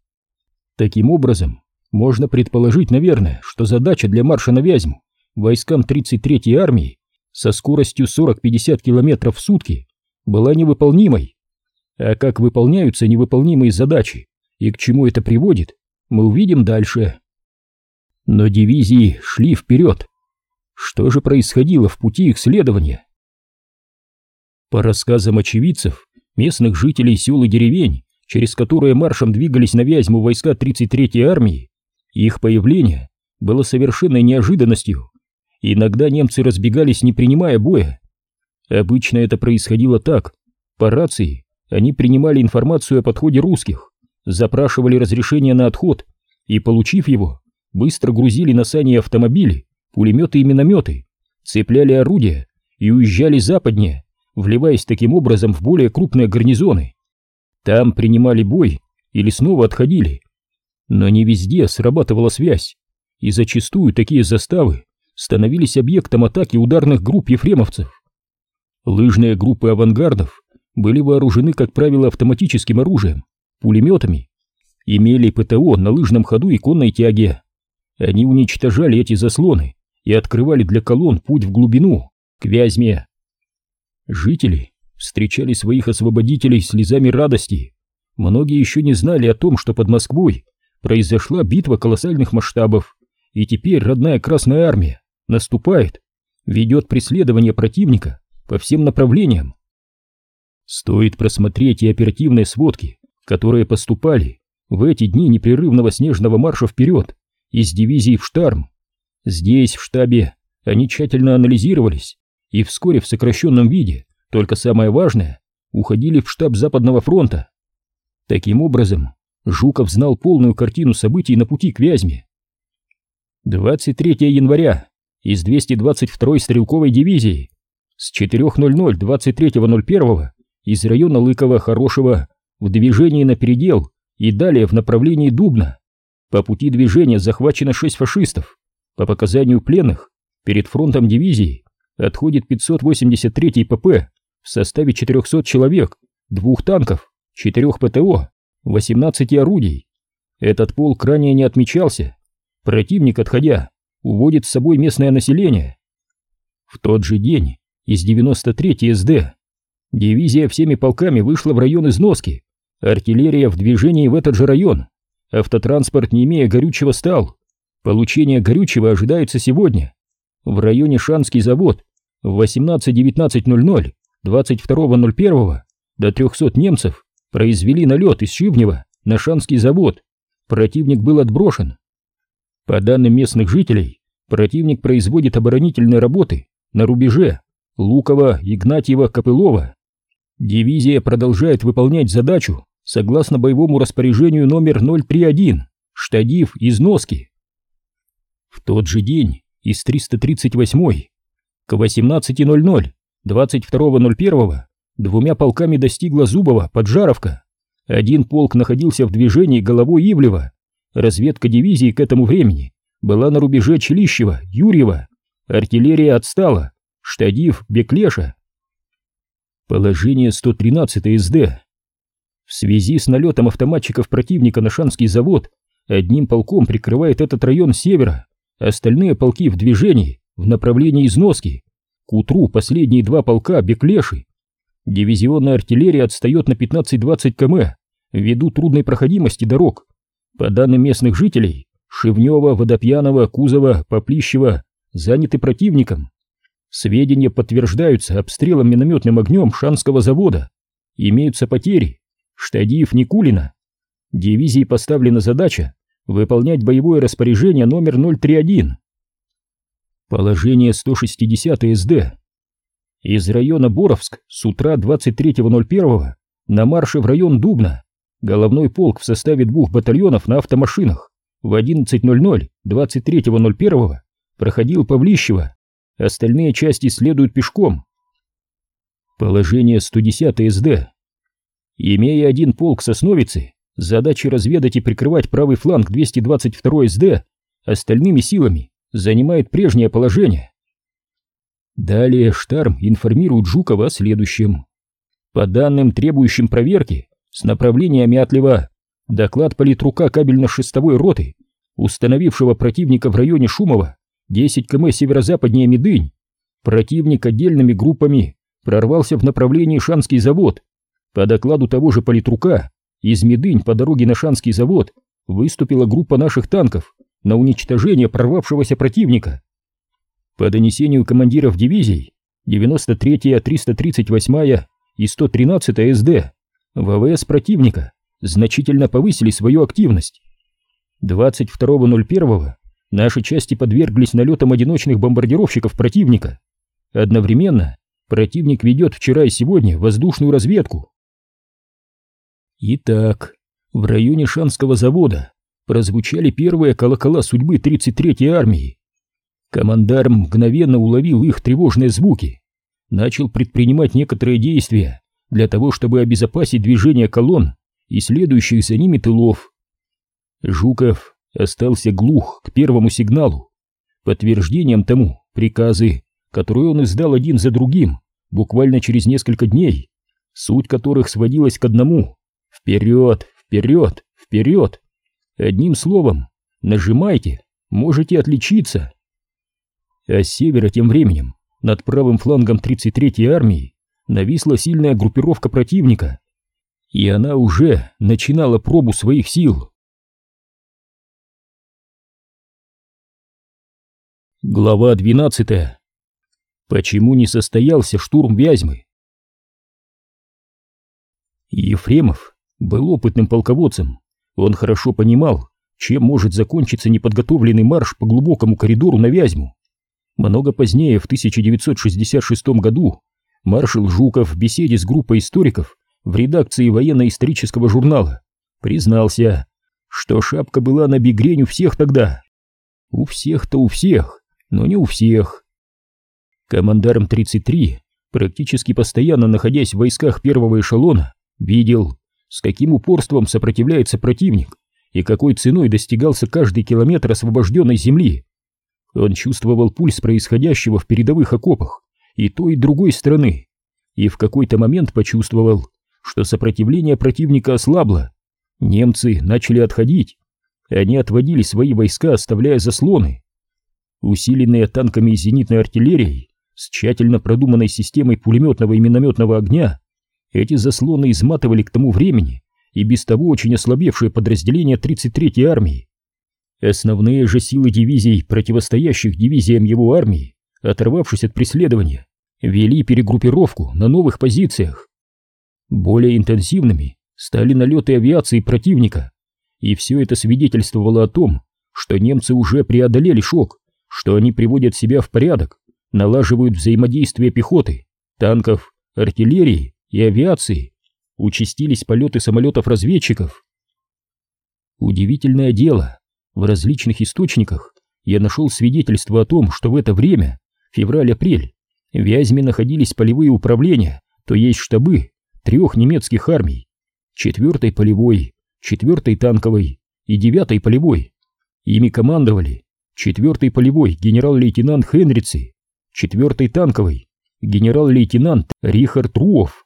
Speaker 1: Таким образом, можно предположить, наверное, что задача для марша на Вязьму войскам 33-й армии со скоростью 40-50 км в сутки была невыполнимой. А как выполняются невыполнимые задачи и к чему это приводит, мы увидим дальше. Но дивизии шли вперед. Что же происходило в пути их следования? По рассказам очевидцев, местных жителей сел и деревень, через которые маршем двигались на Вязьму войска 33-й армии, их появление было совершенной неожиданностью. Иногда немцы разбегались, не принимая боя. Обычно это происходило так. По рации они принимали информацию о подходе русских, запрашивали разрешение на отход и, получив его, быстро грузили на сани автомобили, пулеметы и минометы, цепляли орудия и уезжали западнее, вливаясь таким образом в более крупные гарнизоны. Там принимали бой или снова отходили. Но не везде срабатывала связь, и зачастую такие заставы становились объектом атаки ударных групп ефремовцев. Лыжные группы авангардов были вооружены, как правило, автоматическим оружием, пулеметами, имели ПТО на лыжном ходу и конной тяге. Они уничтожали эти заслоны и открывали для колонн путь в глубину, к Вязьме. Жители встречали своих освободителей слезами радости. Многие еще не знали о том, что под Москвой произошла битва колоссальных масштабов, и теперь родная Красная Армия наступает, ведет преследование противника по всем направлениям. Стоит просмотреть и оперативные сводки, которые поступали в эти дни непрерывного снежного марша вперед из дивизии в Штарм. Здесь, в штабе, они тщательно анализировались и вскоре в сокращенном виде, только самое важное, уходили в штаб Западного фронта. Таким образом, Жуков знал полную картину событий на пути к Вязьме. 23 января из 222-й стрелковой дивизии с 4.00 23.01 из района Лыкова-Хорошего в движении на передел и далее в направлении Дубна. По пути движения захвачено 6 фашистов. По показанию пленных, перед фронтом дивизии отходит 583-й ПП в составе 400 человек, двух танков, 4 ПТО, 18 орудий. Этот полк ранее не отмечался. Противник, отходя, уводит с собой местное население. В тот же день из 93-й СД дивизия всеми полками вышла в район износки, артиллерия в движении в этот же район, автотранспорт, не имея горючего, стал. Получение горючего ожидается сегодня. В районе Шанский завод в 18.19.00 22.01 до 300 немцев произвели налет из Шибнева на Шанский завод. Противник был отброшен. По данным местных жителей, противник производит оборонительные работы на рубеже Лукова, Игнатьева, Копылова. Дивизия продолжает выполнять задачу согласно боевому распоряжению номер 031, штадив из Носки. В тот же день из 338 к 18.00 22.01 двумя полками достигла Зубова Поджаровка. Один полк находился в движении головой Ивлева. Разведка дивизии к этому времени была на рубеже Челищева, Юрьева. Артиллерия отстала. Штадив, Беклеша. Положение 113 СД. В связи с налетом автоматчиков противника на Шанский завод одним полком прикрывает этот район севера, остальные полки в движении в направлении износки. К утру последние два полка Беклеши. Дивизионная артиллерия отстает на 15-20 км ввиду трудной проходимости дорог. По данным местных жителей, Шивнева, Водопьянова, Кузова, Поплищева заняты противником. Сведения подтверждаются обстрелом минометным огнем Шанского завода. Имеются потери. Штадиев Никулина. Дивизии поставлена задача выполнять боевое распоряжение номер 031. Положение 160 СД. Из района Боровск с утра 23.01 на марше в район Дубна. Головной полк в составе двух батальонов на автомашинах в 11.00 23.01 проходил Павлищево. Остальные части следуют пешком. Положение 110 СД. Имея один полк сосновицы, с задачей разведать и прикрывать правый фланг 222 СД остальными силами занимает прежнее положение. Далее Штарм информирует Жукова о следующем. По данным, требующим проверки, с направления Мятлева, доклад политрука кабельно-шестовой роты, установившего противника в районе Шумова, 10 км северо-западнее Медынь, противник отдельными группами прорвался в направлении Шанский завод. По докладу того же политрука, из Медынь по дороге на Шанский завод выступила группа наших танков, на уничтожение прорвавшегося противника. По донесению командиров дивизий 93-я, 338-я и 113-я СД ВВС противника значительно повысили свою активность. 22.01 наши части подверглись налетам одиночных бомбардировщиков противника. Одновременно противник ведет вчера и сегодня воздушную разведку. Итак, в районе Шанского завода прозвучали первые колокола судьбы 33-й армии. Командар мгновенно уловил их тревожные звуки, начал предпринимать некоторые действия для того, чтобы обезопасить движение колонн и следующих за ними тылов. Жуков остался глух к первому сигналу. Подтверждением тому приказы, которые он издал один за другим, буквально через несколько дней, суть которых сводилась к одному — вперед, вперед, вперед. Одним словом, нажимайте, можете отличиться. А с севера тем временем над правым флангом 33-й армии нависла сильная группировка противника, и она уже начинала пробу своих сил. Глава 12. Почему не состоялся штурм Вязьмы? Ефремов был опытным полководцем он хорошо понимал, чем может закончиться неподготовленный марш по глубокому коридору на Вязьму. Много позднее, в 1966 году, маршал Жуков в беседе с группой историков в редакции военно-исторического журнала признался, что шапка была на бигрень у всех тогда. У всех-то у всех, но не у всех. Командарм 33, практически постоянно находясь в войсках первого эшелона, видел, с каким упорством сопротивляется противник и какой ценой достигался каждый километр освобожденной земли. Он чувствовал пульс происходящего в передовых окопах и той, и другой страны, и в какой-то момент почувствовал, что сопротивление противника ослабло. Немцы начали отходить. Они отводили свои войска, оставляя заслоны. Усиленные танками и зенитной артиллерией, с тщательно продуманной системой пулеметного и минометного огня, эти заслоны изматывали к тому времени и без того очень ослабевшее подразделение 33-й армии. Основные же силы дивизий, противостоящих дивизиям его армии, оторвавшись от преследования, вели перегруппировку на новых позициях. Более интенсивными стали налеты авиации противника, и все это свидетельствовало о том, что немцы уже преодолели шок, что они приводят себя в порядок, налаживают взаимодействие пехоты, танков, артиллерии и авиации, участились полеты самолетов-разведчиков. Удивительное дело, в различных источниках я нашел свидетельство о том, что в это время, февраль-апрель, в Вязьме находились полевые управления, то есть штабы трех немецких армий, четвертой полевой, четвертой танковой и девятой полевой. Ими командовали четвертый полевой генерал-лейтенант Хенрици, четвертой танковой генерал-лейтенант Рихард Руов,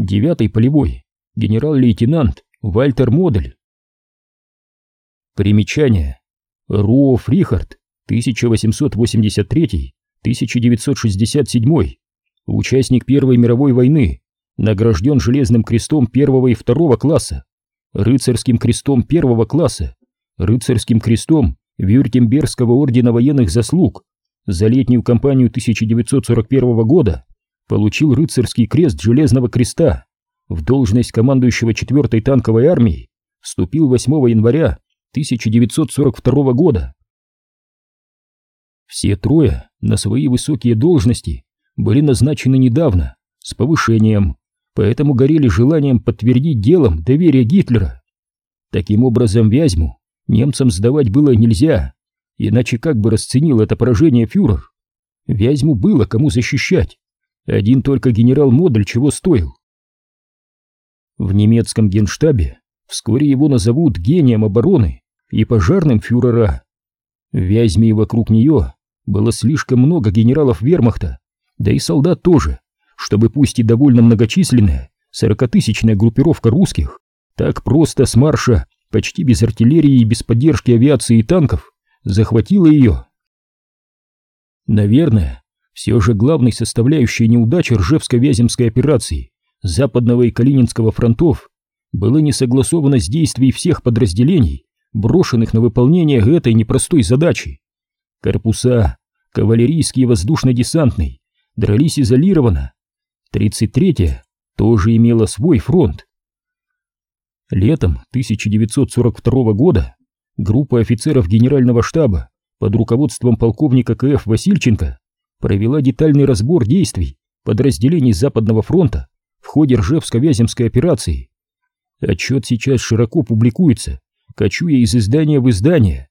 Speaker 1: девятый полевой. Генерал-лейтенант Вальтер Модель. Примечание. Руов Рихард, 1883-1967, участник Первой мировой войны, награжден Железным крестом первого и второго класса, рыцарским крестом первого класса, рыцарским крестом Вюртембергского ордена военных заслуг. За летнюю кампанию 1941 года получил рыцарский крест Железного креста, в должность командующего 4-й танковой армией вступил 8 января 1942 года. Все трое на свои высокие должности были назначены недавно, с повышением, поэтому горели желанием подтвердить делом доверие Гитлера. Таким образом, Вязьму немцам сдавать было нельзя, иначе как бы расценил это поражение фюрер? Вязьму было кому защищать, один только генерал Модель чего стоил. В немецком генштабе вскоре его назовут гением обороны и пожарным фюрера. В Вязьме и вокруг нее было слишком много генералов вермахта, да и солдат тоже, чтобы пусть и довольно многочисленная сорокатысячная группировка русских так просто с марша, почти без артиллерии и без поддержки авиации и танков, захватила ее. Наверное, все же главной составляющей неудачи Ржевско-Вяземской операции Западного и Калининского фронтов была несогласованность действий всех подразделений, брошенных на выполнение этой непростой задачи. Корпуса, кавалерийский и воздушно-десантный, дрались изолированно, 33-я тоже имела свой фронт. Летом 1942 года группа офицеров генерального штаба под руководством полковника К.Ф. Васильченко провела детальный разбор действий подразделений Западного фронта в ходе Ржевско-Вяземской операции. Отчет сейчас широко публикуется, кочуя из издания в издание.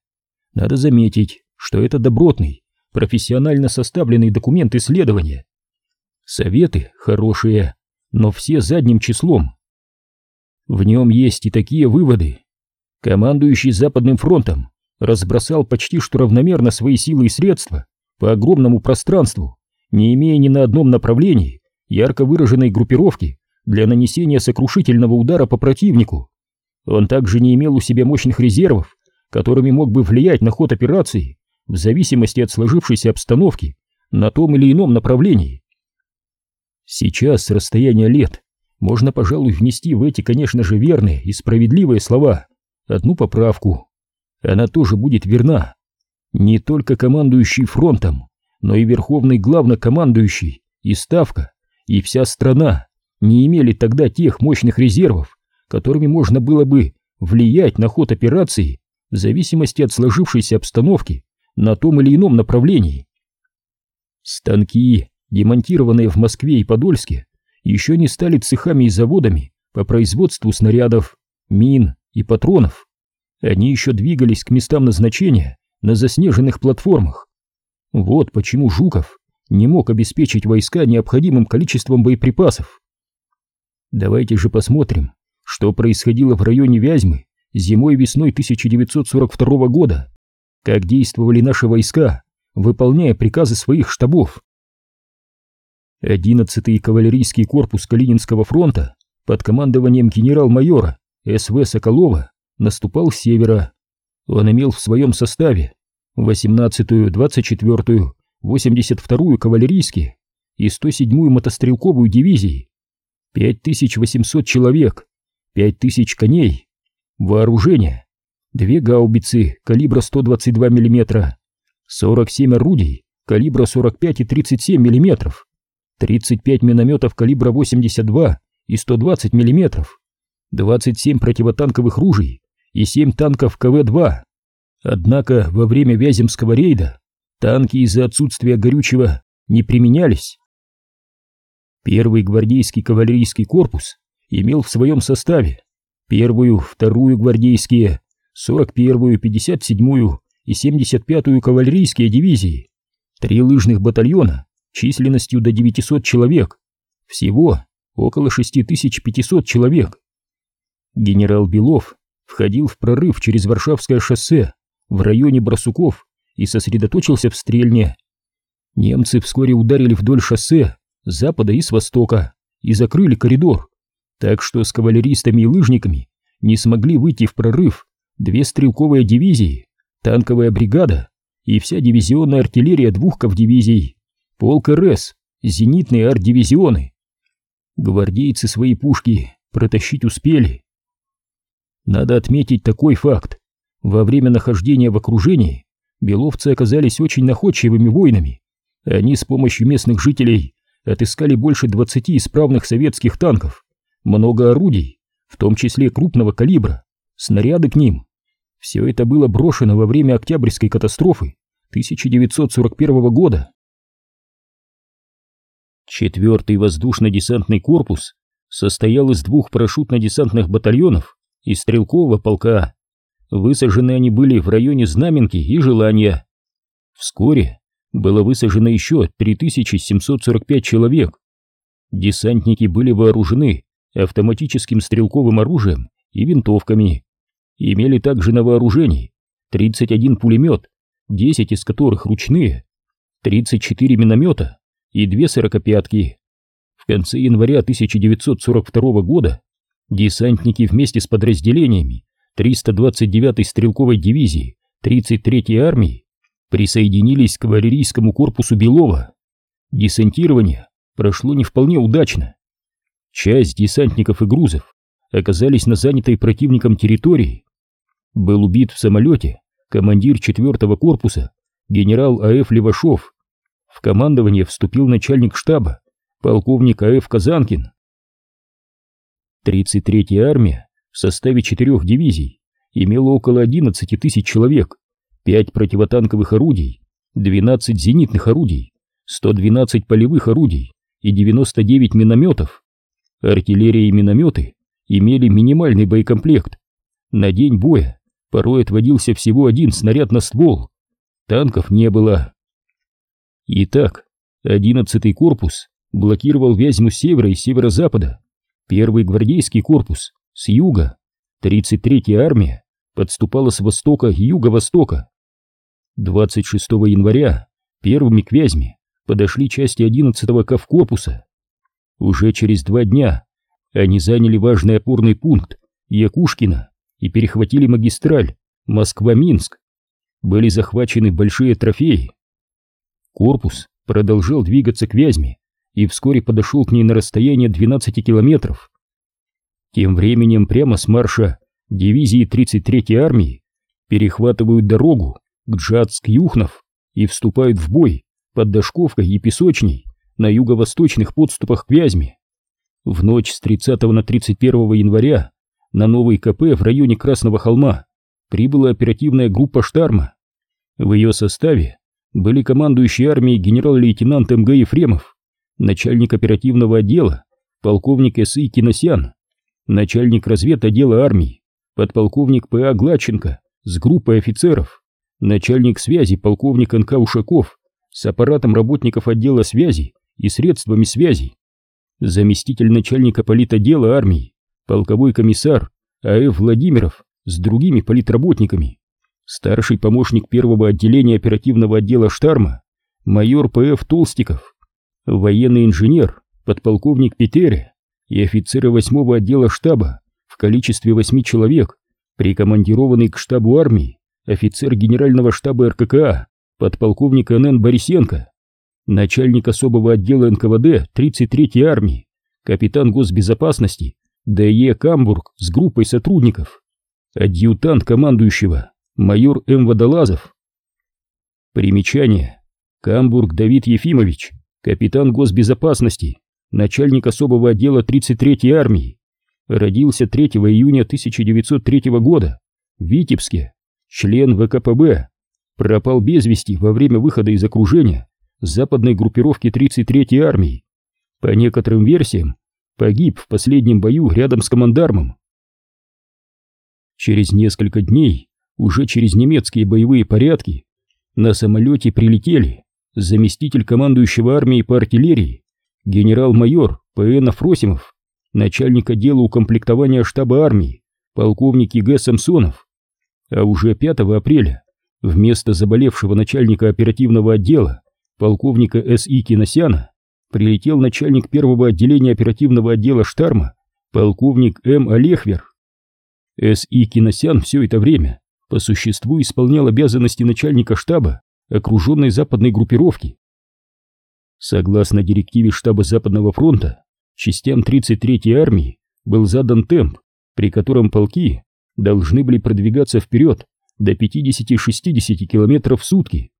Speaker 1: Надо заметить, что это добротный, профессионально составленный документ исследования, Советы хорошие, но все задним числом. В нем есть и такие выводы. Командующий Западным фронтом разбросал почти что равномерно свои силы и средства по огромному пространству, не имея ни на одном направлении ярко выраженной группировки для нанесения сокрушительного удара по противнику. Он также не имел у себя мощных резервов, которыми мог бы влиять на ход операции в зависимости от сложившейся обстановки на том или ином направлении. Сейчас, с расстояния лет, можно, пожалуй, внести в эти, конечно же, верные и справедливые слова одну поправку. Она тоже будет верна. Не только командующий фронтом, но и верховный главнокомандующий, и Ставка, и вся страна не имели тогда тех мощных резервов, которыми можно было бы влиять на ход операции в зависимости от сложившейся обстановки на том или ином направлении. Станки, демонтированные в Москве и Подольске, еще не стали цехами и заводами по производству снарядов, мин и патронов. Они еще двигались к местам назначения на заснеженных платформах. Вот почему Жуков не мог обеспечить войска необходимым количеством боеприпасов. Давайте же посмотрим, что происходило в районе Вязьмы зимой-весной 1942 года, как действовали наши войска, выполняя приказы своих штабов. 11-й кавалерийский корпус Калининского фронта под командованием генерал-майора С.В. Соколова наступал с севера. Он имел в своем составе 18-ю, 24-ю, 82-ю кавалерийские и 107-ю мотострелковую дивизии, 5800 человек, 5000 коней, вооружение, две гаубицы калибра 122 мм, 47 орудий калибра 45 и 37 мм, 35 минометов калибра 82 и 120 мм, 27 противотанковых ружей и 7 танков КВ-2. Однако во время Вяземского рейда танки из-за отсутствия горючего не применялись. Первый гвардейский кавалерийский корпус имел в своем составе первую, вторую гвардейские, 41-ю, 57-ю и 75-ю кавалерийские дивизии, три лыжных батальона численностью до 900 человек, всего около 6500 человек. Генерал Белов входил в прорыв через Варшавское шоссе в районе Брасуков и сосредоточился в Стрельне. Немцы вскоре ударили вдоль шоссе с запада и с востока и закрыли коридор, так что с кавалеристами и лыжниками не смогли выйти в прорыв две стрелковые дивизии, танковая бригада и вся дивизионная артиллерия двух ковдивизий, полк РС, зенитные арт-дивизионы. Гвардейцы свои пушки протащить успели. Надо отметить такой факт. Во время нахождения в окружении беловцы оказались очень находчивыми воинами. Они с помощью местных жителей отыскали больше 20 исправных советских танков, много орудий, в том числе крупного калибра, снаряды к ним. Все это было брошено во время Октябрьской катастрофы 1941 года. Четвертый воздушно-десантный корпус состоял из двух парашютно-десантных батальонов и стрелкового полка. Высажены они были в районе Знаменки и Желания. Вскоре было высажено еще 3745 человек. Десантники были вооружены автоматическим стрелковым оружием и винтовками. Имели также на вооружении 31 пулемет, 10 из которых ручные, 34 миномета и две сорокопятки. В конце января 1942 года десантники вместе с подразделениями 329-й стрелковой дивизии 33-й армии присоединились к кавалерийскому корпусу Белова. Десантирование прошло не вполне удачно. Часть десантников и грузов оказались на занятой противником территории. Был убит в самолете командир 4-го корпуса генерал А.Ф. Левашов. В командование вступил начальник штаба полковник А.Ф. Казанкин. 33-я армия в составе четырех дивизий имела около 11 тысяч человек, 5 противотанковых орудий, 12 зенитных орудий, 112 полевых орудий и 99 минометов. Артиллерия и минометы имели минимальный боекомплект. На день боя порой отводился всего один снаряд на ствол. Танков не было. Итак, 11-й корпус блокировал Вязьму севера и северо-запада, первый гвардейский корпус с юга, 33-я армия подступала с востока и юго-востока. 26 января первыми к Вязьме подошли части 11-го Ковкорпуса. Уже через два дня они заняли важный опорный пункт Якушкина и перехватили магистраль Москва-Минск. Были захвачены большие трофеи. Корпус продолжал двигаться к Вязьме и вскоре подошел к ней на расстояние 12 километров. Тем временем прямо с марша дивизии 33-й армии перехватывают дорогу к Джатск-Юхнов и вступают в бой под Дашковкой и Песочней на юго-восточных подступах к Вязьме. В ночь с 30 на 31 января на новый КП в районе Красного холма прибыла оперативная группа Штарма. В ее составе были командующий армией генерал-лейтенант МГ Ефремов, начальник оперативного отдела, полковник С.И. Киносян, начальник разведотдела армии, подполковник П.А. Гладченко с группой офицеров, начальник связи полковник Н.К. Ушаков с аппаратом работников отдела связи и средствами связи, заместитель начальника политотдела армии, полковой комиссар А.Ф. Владимиров с другими политработниками, старший помощник первого отделения оперативного отдела Штарма, майор П.Ф. Толстиков, военный инженер, подполковник Петере и офицеры восьмого отдела штаба в количестве восьми человек, прикомандированный к штабу армии офицер генерального штаба РККА, подполковник Н.Н. Борисенко, начальник особого отдела НКВД 33-й армии, капитан госбезопасности Д.Е. Камбург с группой сотрудников, адъютант командующего майор М. Водолазов. Примечание. Камбург Давид Ефимович, капитан госбезопасности, начальник особого отдела 33-й армии. Родился 3 июня 1903 года в Витебске, член ВКПБ. Пропал без вести во время выхода из окружения западной группировки 33-й армии. По некоторым версиям, погиб в последнем бою рядом с командармом. Через несколько дней уже через немецкие боевые порядки на самолете прилетели заместитель командующего армией по артиллерии, генерал-майор П.Н. Афросимов, начальник отдела укомплектования штаба армии, полковник Г. Самсонов. А уже 5 апреля вместо заболевшего начальника оперативного отдела, полковника С.И. Киносяна, прилетел начальник первого отделения оперативного отдела Штарма, полковник М. Олехвер. С.И. Киносян все это время по существу исполнял обязанности начальника штаба окруженной западной группировки. Согласно директиве штаба Западного фронта, частям 33-й армии был задан темп, при котором полки должны были продвигаться вперед до 50-60 км в сутки.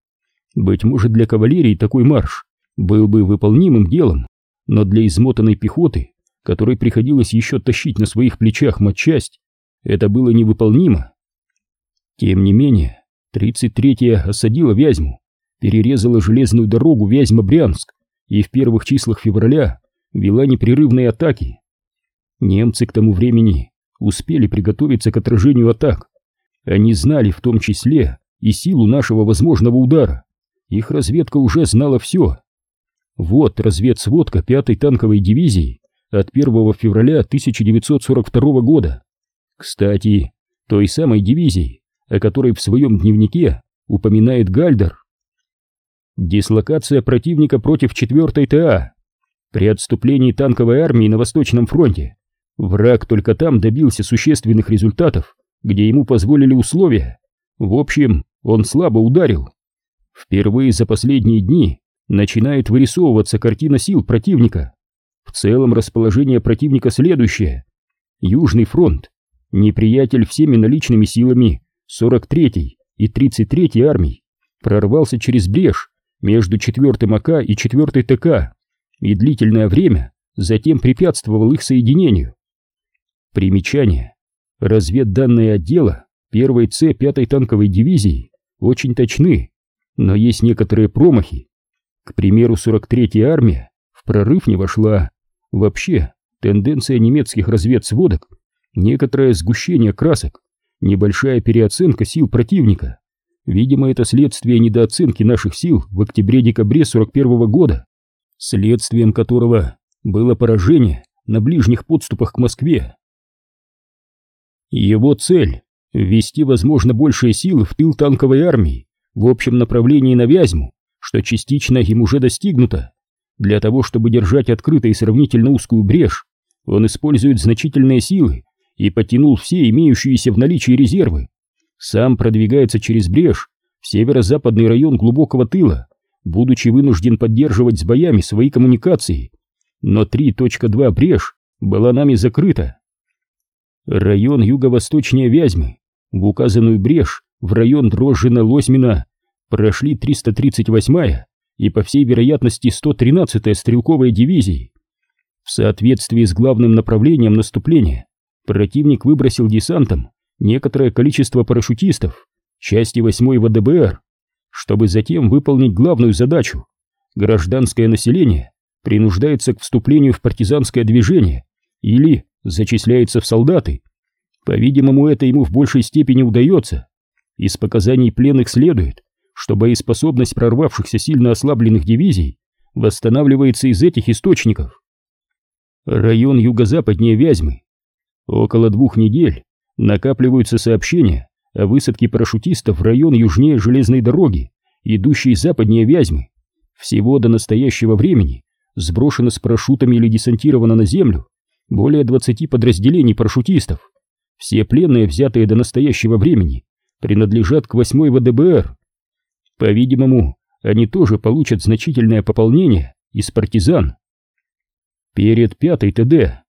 Speaker 1: Быть может, для кавалерии такой марш был бы выполнимым делом, но для измотанной пехоты, которой приходилось еще тащить на своих плечах матчасть, это было невыполнимо. Тем не менее, 33-я осадила Вязьму, перерезала железную дорогу Вязьма-Брянск и в первых числах февраля вела непрерывные атаки. Немцы к тому времени успели приготовиться к отражению атак. Они знали в том числе и силу нашего возможного удара. Их разведка уже знала все. Вот разведсводка 5-й танковой дивизии от 1 февраля 1942 года. Кстати, той самой дивизии, о которой в своем дневнике упоминает Гальдер. Дислокация противника против 4-й ТА. При отступлении танковой армии на Восточном фронте враг только там добился существенных результатов, где ему позволили условия. В общем, он слабо ударил. Впервые за последние дни начинает вырисовываться картина сил противника. В целом расположение противника следующее. Южный фронт. Неприятель всеми наличными силами 43-й и 33-й армий прорвался через брешь между 4-м АК и 4-й ТК и длительное время затем препятствовал их соединению. Примечание. Разведданные отдела 1-й С 5-й танковой дивизии очень точны, но есть некоторые промахи. К примеру, 43-я армия в прорыв не вошла. Вообще, тенденция немецких разведсводок – некоторое сгущение красок небольшая переоценка сил противника. Видимо, это следствие недооценки наших сил в октябре-декабре 41 -го года, следствием которого было поражение на ближних подступах к Москве. Его цель — ввести, возможно, большие силы в тыл танковой армии в общем направлении на Вязьму, что частично им уже достигнуто. Для того, чтобы держать открытой и сравнительно узкую брешь, он использует значительные силы и потянул все имеющиеся в наличии резервы. Сам продвигается через брешь в северо-западный район глубокого тыла, будучи вынужден поддерживать с боями свои коммуникации. Но 3.2 брешь была нами закрыта. Район юго-восточнее Вязьмы, в указанную брешь, в район Дрожжина-Лосьмина, прошли 338-я и, по всей вероятности, 113-я стрелковая дивизии. В соответствии с главным направлением наступления противник выбросил десантом некоторое количество парашютистов, части 8-й ВДБР. чтобы затем выполнить главную задачу. Гражданское население принуждается к вступлению в партизанское движение или зачисляется в солдаты. По-видимому, это ему в большей степени удается. Из показаний пленных следует, что боеспособность прорвавшихся сильно ослабленных дивизий восстанавливается из этих источников. Район юго-западнее Вязьмы. Около двух недель накапливаются сообщения о высадке парашютистов в район южнее железной дороги, идущей западнее Вязьмы. Всего до настоящего времени сброшено с парашютами или десантировано на землю более 20 подразделений парашютистов. Все пленные, взятые до настоящего времени, принадлежат к 8 ВДБР. По-видимому, они тоже получат значительное пополнение из партизан. Перед 5 ТД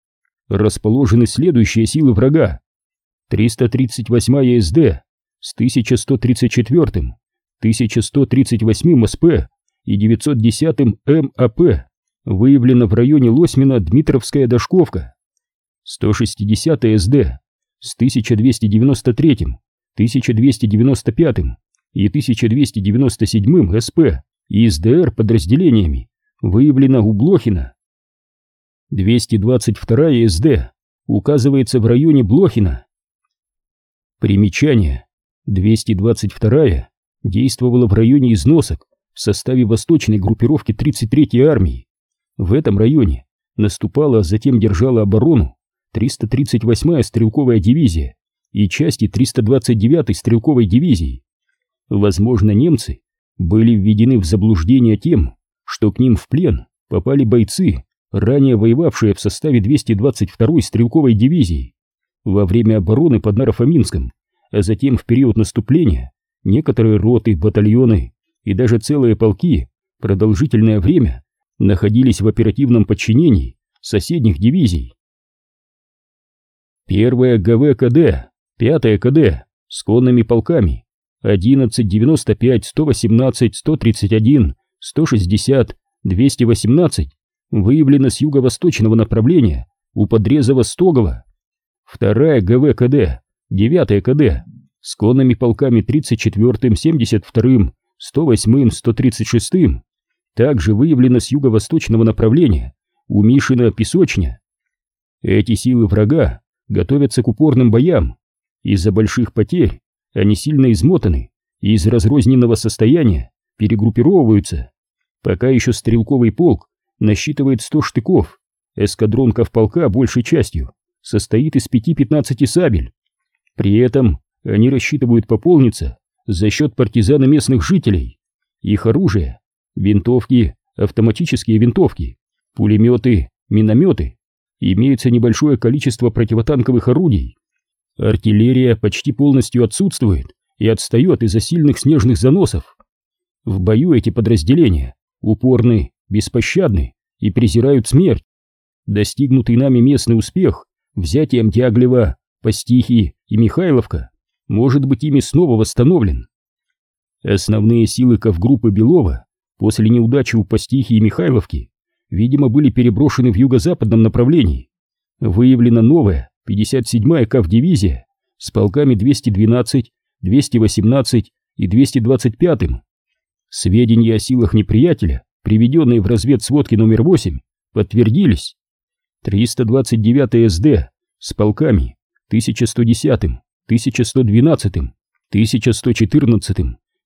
Speaker 1: расположены следующие силы врага. 338-я СД с 1134, 1138 СП и 910 МАП выявлено в районе Лосьмина Дмитровская Дошковка. 160-я СД с 1293, 1295 и 1297 СП и СДР подразделениями выявлено у Блохина. 222 СД указывается в районе Блохина. Примечание. 222 действовала в районе износок в составе восточной группировки 33-й армии. В этом районе наступала, а затем держала оборону 338-я стрелковая дивизия и части 329-й стрелковой дивизии. Возможно, немцы были введены в заблуждение тем, что к ним в плен попали бойцы, ранее воевавшие в составе 222-й стрелковой дивизии. Во время обороны под Нарафаминском, а затем в период наступления, некоторые роты, батальоны и даже целые полки продолжительное время находились в оперативном подчинении соседних дивизий. Первая ГВКД, пятая КД с конными полками 11, 95, 118, 131, 160, 218 выявлено с юго-восточного направления у подреза Востогова. Вторая ГВКД, девятая КД с конными полками 34, 72, 108, 136 также выявлено с юго-восточного направления у Мишина Песочня. Эти силы врага готовятся к упорным боям. Из-за больших потерь они сильно измотаны и из разрозненного состояния перегруппировываются. Пока еще стрелковый полк насчитывает 100 штыков, эскадрон ковполка большей частью состоит из 5-15 сабель. При этом они рассчитывают пополниться за счет партизана местных жителей. Их оружие — винтовки, автоматические винтовки, пулеметы, минометы. Имеется небольшое количество противотанковых орудий. Артиллерия почти полностью отсутствует и отстает из-за сильных снежных заносов. В бою эти подразделения упорны, беспощадны и презирают смерть. Достигнутый нами местный успех взятием Тяглева, Пастихи и Михайловка может быть ими снова восстановлен. Основные силы ковгруппы Белова после неудачи у Пастихи и Михайловки, видимо, были переброшены в юго-западном направлении. Выявлена новая 57-я КАВ-дивизия с полками 212, 218 и 225. Сведения о силах неприятеля, приведенные в разведсводке номер 8, подтвердились. 329-я СД с полками 1110, 1112, 1114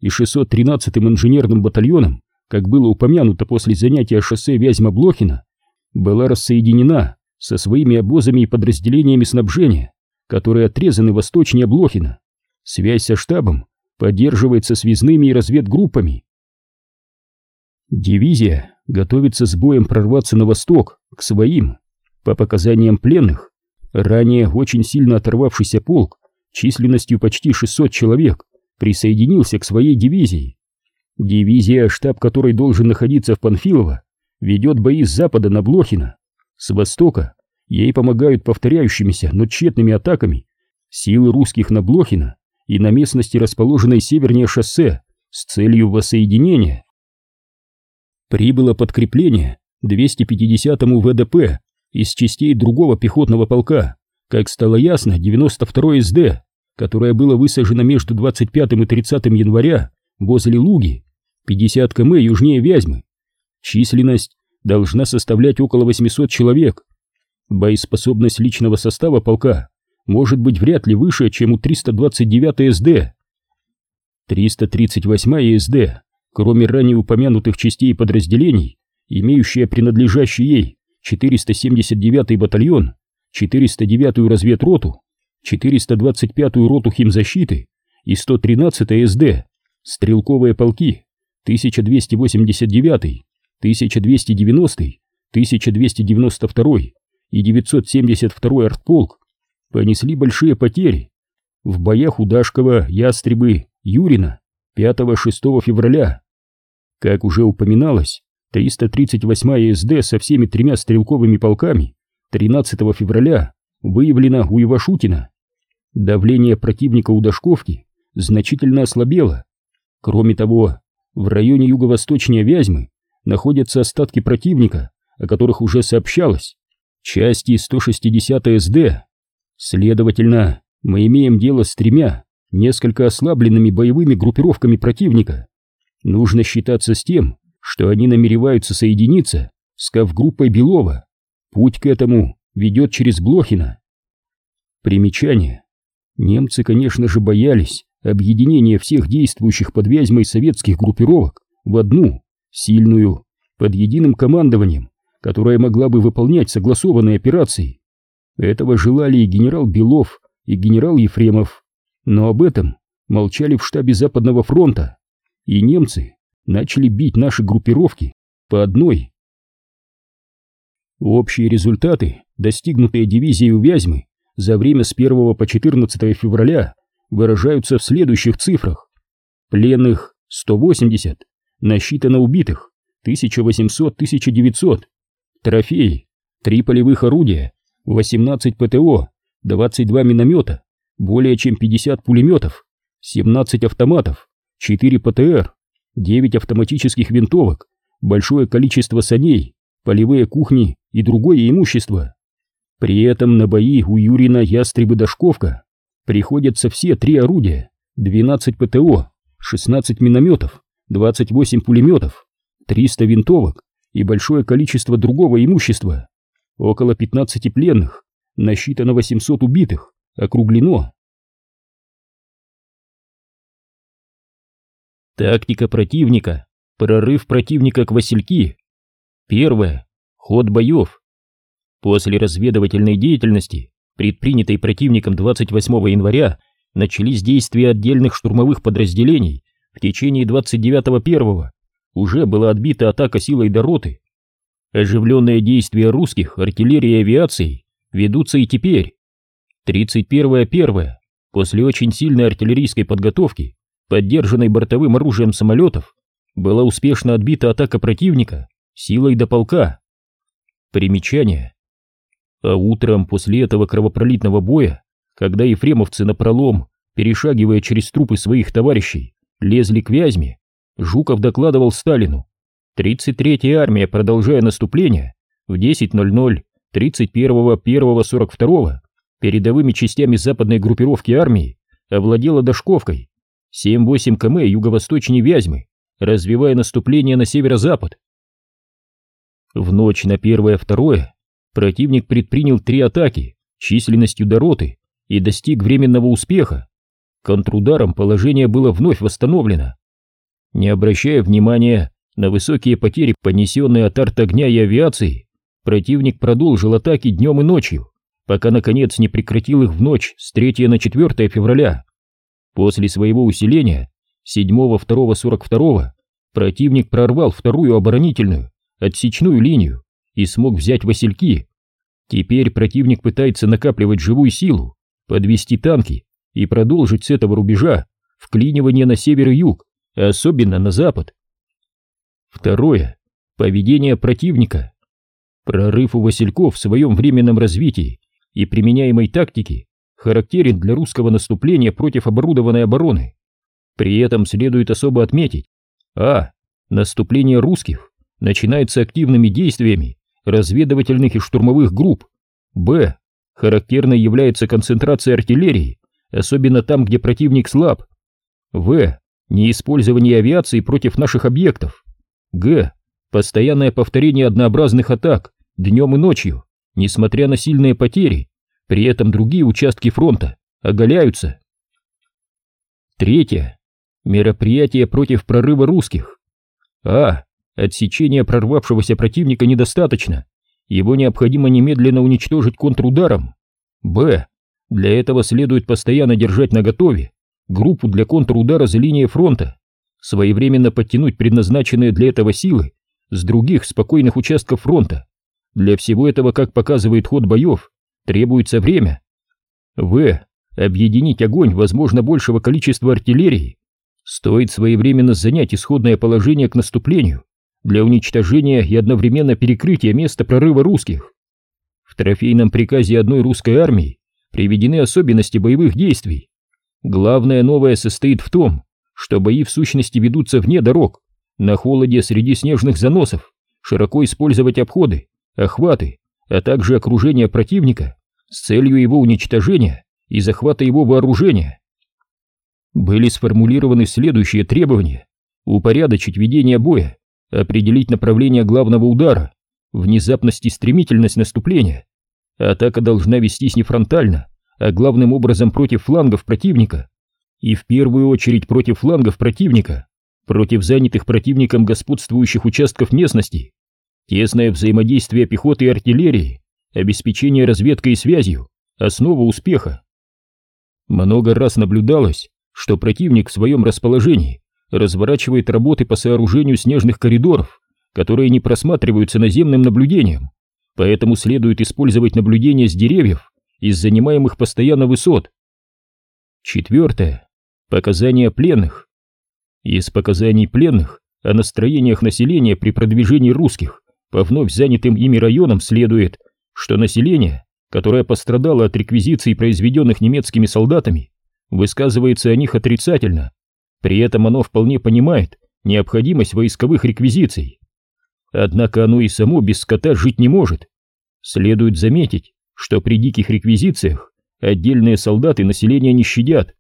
Speaker 1: и 613 инженерным батальоном, как было упомянуто после занятия шоссе Вязьма-Блохина, была рассоединена со своими обозами и подразделениями снабжения, которые отрезаны восточнее Блохина. Связь со штабом поддерживается связными и разведгруппами. Дивизия готовится с боем прорваться на восток, к своим. По показаниям пленных, ранее очень сильно оторвавшийся полк численностью почти 600 человек присоединился к своей дивизии. Дивизия, штаб которой должен находиться в Панфилово, ведет бои с запада на Блохина. С востока ей помогают повторяющимися, но тщетными атаками силы русских на Блохина и на местности, расположенной севернее шоссе, с целью воссоединения. Прибыло подкрепление 250-му ВДП из частей другого пехотного полка, как стало ясно, 92-й СД, которое было высажено между 25 и 30 января возле Луги, 50 км южнее Вязьмы. Численность должна составлять около 800 человек. Боеспособность личного состава полка может быть вряд ли выше, чем у 329 СД. 338 СД, кроме ранее упомянутых частей и подразделений, имеющая принадлежащий ей 479 батальон, 409-ю разведроту, 425-ю роту химзащиты и 113 СД, стрелковые полки 1289, 1290, 1292 и 972 артполк понесли большие потери в боях у Дашкова, Ястребы, Юрина 5-6 февраля. Как уже упоминалось, 338-я СД со всеми тремя стрелковыми полками 13 февраля выявлена у Ивашутина. Давление противника у Дашковки значительно ослабело. Кроме того, в районе юго-восточнее Вязьмы находятся остатки противника, о которых уже сообщалось, части 160 СД. Следовательно, мы имеем дело с тремя несколько ослабленными боевыми группировками противника. Нужно считаться с тем, что они намереваются соединиться с кавгруппой Белова. Путь к этому ведет через Блохина. Примечание. Немцы, конечно же, боялись объединения всех действующих под Вязьмой советских группировок в одну, сильную, под единым командованием, которая могла бы выполнять согласованные операции. Этого желали и генерал Белов, и генерал Ефремов, но об этом молчали в штабе Западного фронта, и немцы начали бить наши группировки по одной. Общие результаты, достигнутые дивизией Вязьмы за время с 1 по 14 февраля, выражаются в следующих цифрах. Пленных 180, насчитано убитых 1800-1900, трофеи 3 полевых орудия, 18 ПТО, 22 миномета, более чем 50 пулеметов, 17 автоматов, 4 ПТР, 9 автоматических винтовок, большое количество саней, полевые кухни и другое имущество. При этом на бои у Юрина Ястребы Дашковка приходятся все три орудия, 12 ПТО, 16 минометов, 28 пулеметов, 300 винтовок и большое количество другого имущества. Около 15 пленных, насчитано 800 убитых, округлено. Тактика противника. Прорыв противника к Васильки. Первое. Ход боев. После разведывательной деятельности, предпринятой противником 28 января, начались действия отдельных штурмовых подразделений. В течение 29-1 уже была отбита атака силой до роты. Оживленные действия русских артиллерии и авиации ведутся и теперь. 31-1 после очень сильной артиллерийской подготовки поддержанной бортовым оружием самолетов, была успешно отбита атака противника силой до полка. Примечание. А утром после этого кровопролитного боя, когда ефремовцы напролом, перешагивая через трупы своих товарищей, лезли к Вязьме, Жуков докладывал Сталину. 33-я армия, продолжая наступление, в 10.00 31.01.42 передовыми частями западной группировки армии овладела Дашковкой 7-8 км юго-восточнее Вязьмы, развивая наступление на северо-запад. В ночь на 1-2 противник предпринял три атаки численностью до роты и достиг временного успеха. Контрударом положение было вновь восстановлено. Не обращая внимания на высокие потери, понесенные от арт-огня и авиации, противник продолжил атаки днем и ночью, пока наконец не прекратил их в ночь с 3 на 4 февраля. После своего усиления 7-2-42 противник прорвал вторую оборонительную, отсечную линию и смог взять Васильки. Теперь противник пытается накапливать живую силу, подвести танки и продолжить с этого рубежа вклинивание на север и юг, особенно на запад. Второе. Поведение противника. Прорыв у Васильков в своем временном развитии и применяемой тактике характерен для русского наступления против оборудованной обороны. При этом следует особо отметить а. Наступление русских начинается активными действиями разведывательных и штурмовых групп. б. Характерной является концентрация артиллерии, особенно там, где противник слаб. в. Неиспользование авиации против наших объектов. Г. Постоянное повторение однообразных атак днем и ночью, несмотря на сильные потери. При этом другие участки фронта оголяются. Третье. Мероприятие против прорыва русских. А. Отсечения прорвавшегося противника недостаточно. Его необходимо немедленно уничтожить контрударом. Б. Для этого следует постоянно держать наготове группу для контрудара за линией фронта, своевременно подтянуть предназначенные для этого силы с других спокойных участков фронта. Для всего этого, как показывает ход боев, требуется время. В. Объединить огонь возможно большего количества артиллерии. Стоит своевременно занять исходное положение к наступлению для уничтожения и одновременно перекрытия места прорыва русских. В трофейном приказе одной русской армии приведены особенности боевых действий. Главное новое состоит в том, что бои в сущности ведутся вне дорог, на холоде среди снежных заносов, широко использовать обходы, охваты, а также окружение противника с целью его уничтожения и захвата его вооружения. Были сформулированы следующие требования. Упорядочить ведение боя, определить направление главного удара, внезапность и стремительность наступления. Атака должна вестись не фронтально, а главным образом против флангов противника. И в первую очередь против флангов противника, против занятых противником господствующих участков местности. Тесное взаимодействие пехоты и артиллерии, обеспечение разведкой и связью – основа успеха. Много раз наблюдалось, что противник в своем расположении разворачивает работы по сооружению снежных коридоров, которые не просматриваются наземным наблюдением, поэтому следует использовать наблюдение с деревьев из занимаемых постоянно высот. Четвертое. Показания пленных. Из показаний пленных о настроениях населения при продвижении русских по вновь занятым ими районам следует, что население, которое пострадало от реквизиций, произведенных немецкими солдатами, высказывается о них отрицательно, при этом оно вполне понимает необходимость войсковых реквизиций. Однако оно и само без скота жить не может. Следует заметить, что при диких реквизициях отдельные солдаты населения не щадят.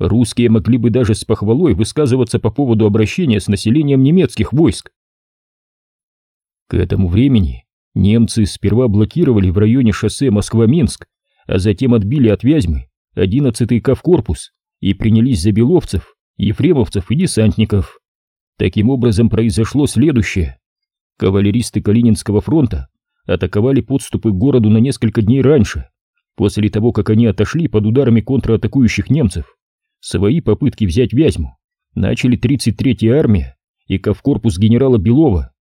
Speaker 1: Русские могли бы даже с похвалой высказываться по поводу обращения с населением немецких войск. К этому времени немцы сперва блокировали в районе шоссе Москва-Минск, а затем отбили от Вязьмы 11-й Кавкорпус и принялись за беловцев, ефремовцев и десантников. Таким образом произошло следующее. Кавалеристы Калининского фронта атаковали подступы к городу на несколько дней раньше, после того, как они отошли под ударами контратакующих немцев. Свои попытки взять Вязьму начали 33-я армия и Кавкорпус генерала Белова.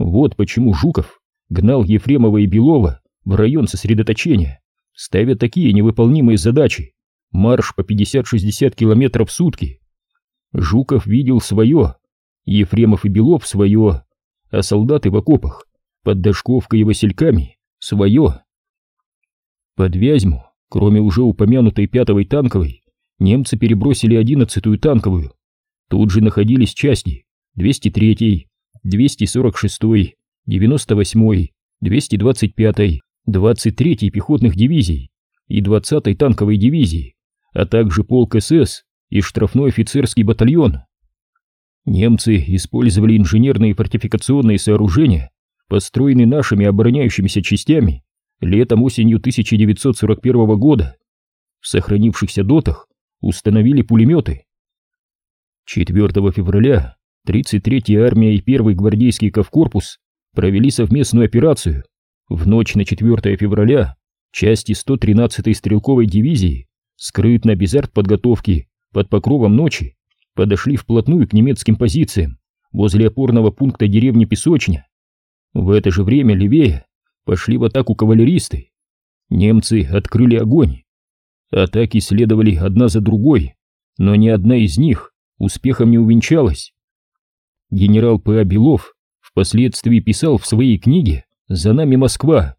Speaker 1: Вот почему Жуков гнал Ефремова и Белова в район сосредоточения, ставя такие невыполнимые задачи. Марш по 50-60 километров в сутки. Жуков видел свое, Ефремов и Белов свое, а солдаты в окопах под Дашковкой и Васильками свое. Под Вязьму, кроме уже упомянутой пятой танковой, немцы перебросили одиннадцатую танковую. Тут же находились части 203-й, 246-й, 98-й, 225-й, 23-й пехотных дивизий и 20-й танковой дивизии, а также полк СС и штрафной офицерский батальон. Немцы использовали инженерные фортификационные сооружения построенный нашими обороняющимися частями летом-осенью 1941 года. В сохранившихся дотах установили пулеметы. 4 февраля 33-я армия и 1-й гвардейский Ковкорпус провели совместную операцию. В ночь на 4 февраля части 113-й стрелковой дивизии, скрытно без артподготовки, под покровом ночи, подошли вплотную к немецким позициям возле опорного пункта деревни Песочня в это же время левее пошли в атаку кавалеристы. Немцы открыли огонь. Атаки следовали одна за другой, но ни одна из них успехом не увенчалась. Генерал П. Белов впоследствии писал в своей книге «За нами Москва».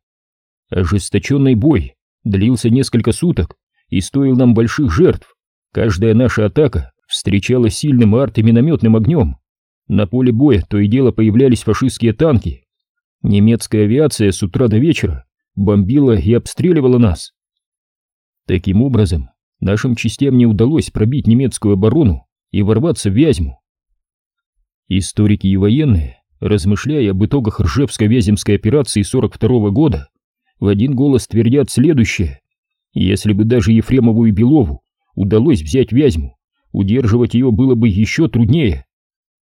Speaker 1: Ожесточенный бой длился несколько суток и стоил нам больших жертв. Каждая наша атака встречалась сильным арт- и минометным огнем. На поле боя то и дело появлялись фашистские танки. Немецкая авиация с утра до вечера бомбила и обстреливала нас. Таким образом, нашим частям не удалось пробить немецкую оборону и ворваться в Вязьму. Историки и военные, размышляя об итогах Ржевско-Вяземской операции 42 -го года, в один голос твердят следующее. Если бы даже Ефремову и Белову удалось взять Вязьму, удерживать ее было бы еще труднее.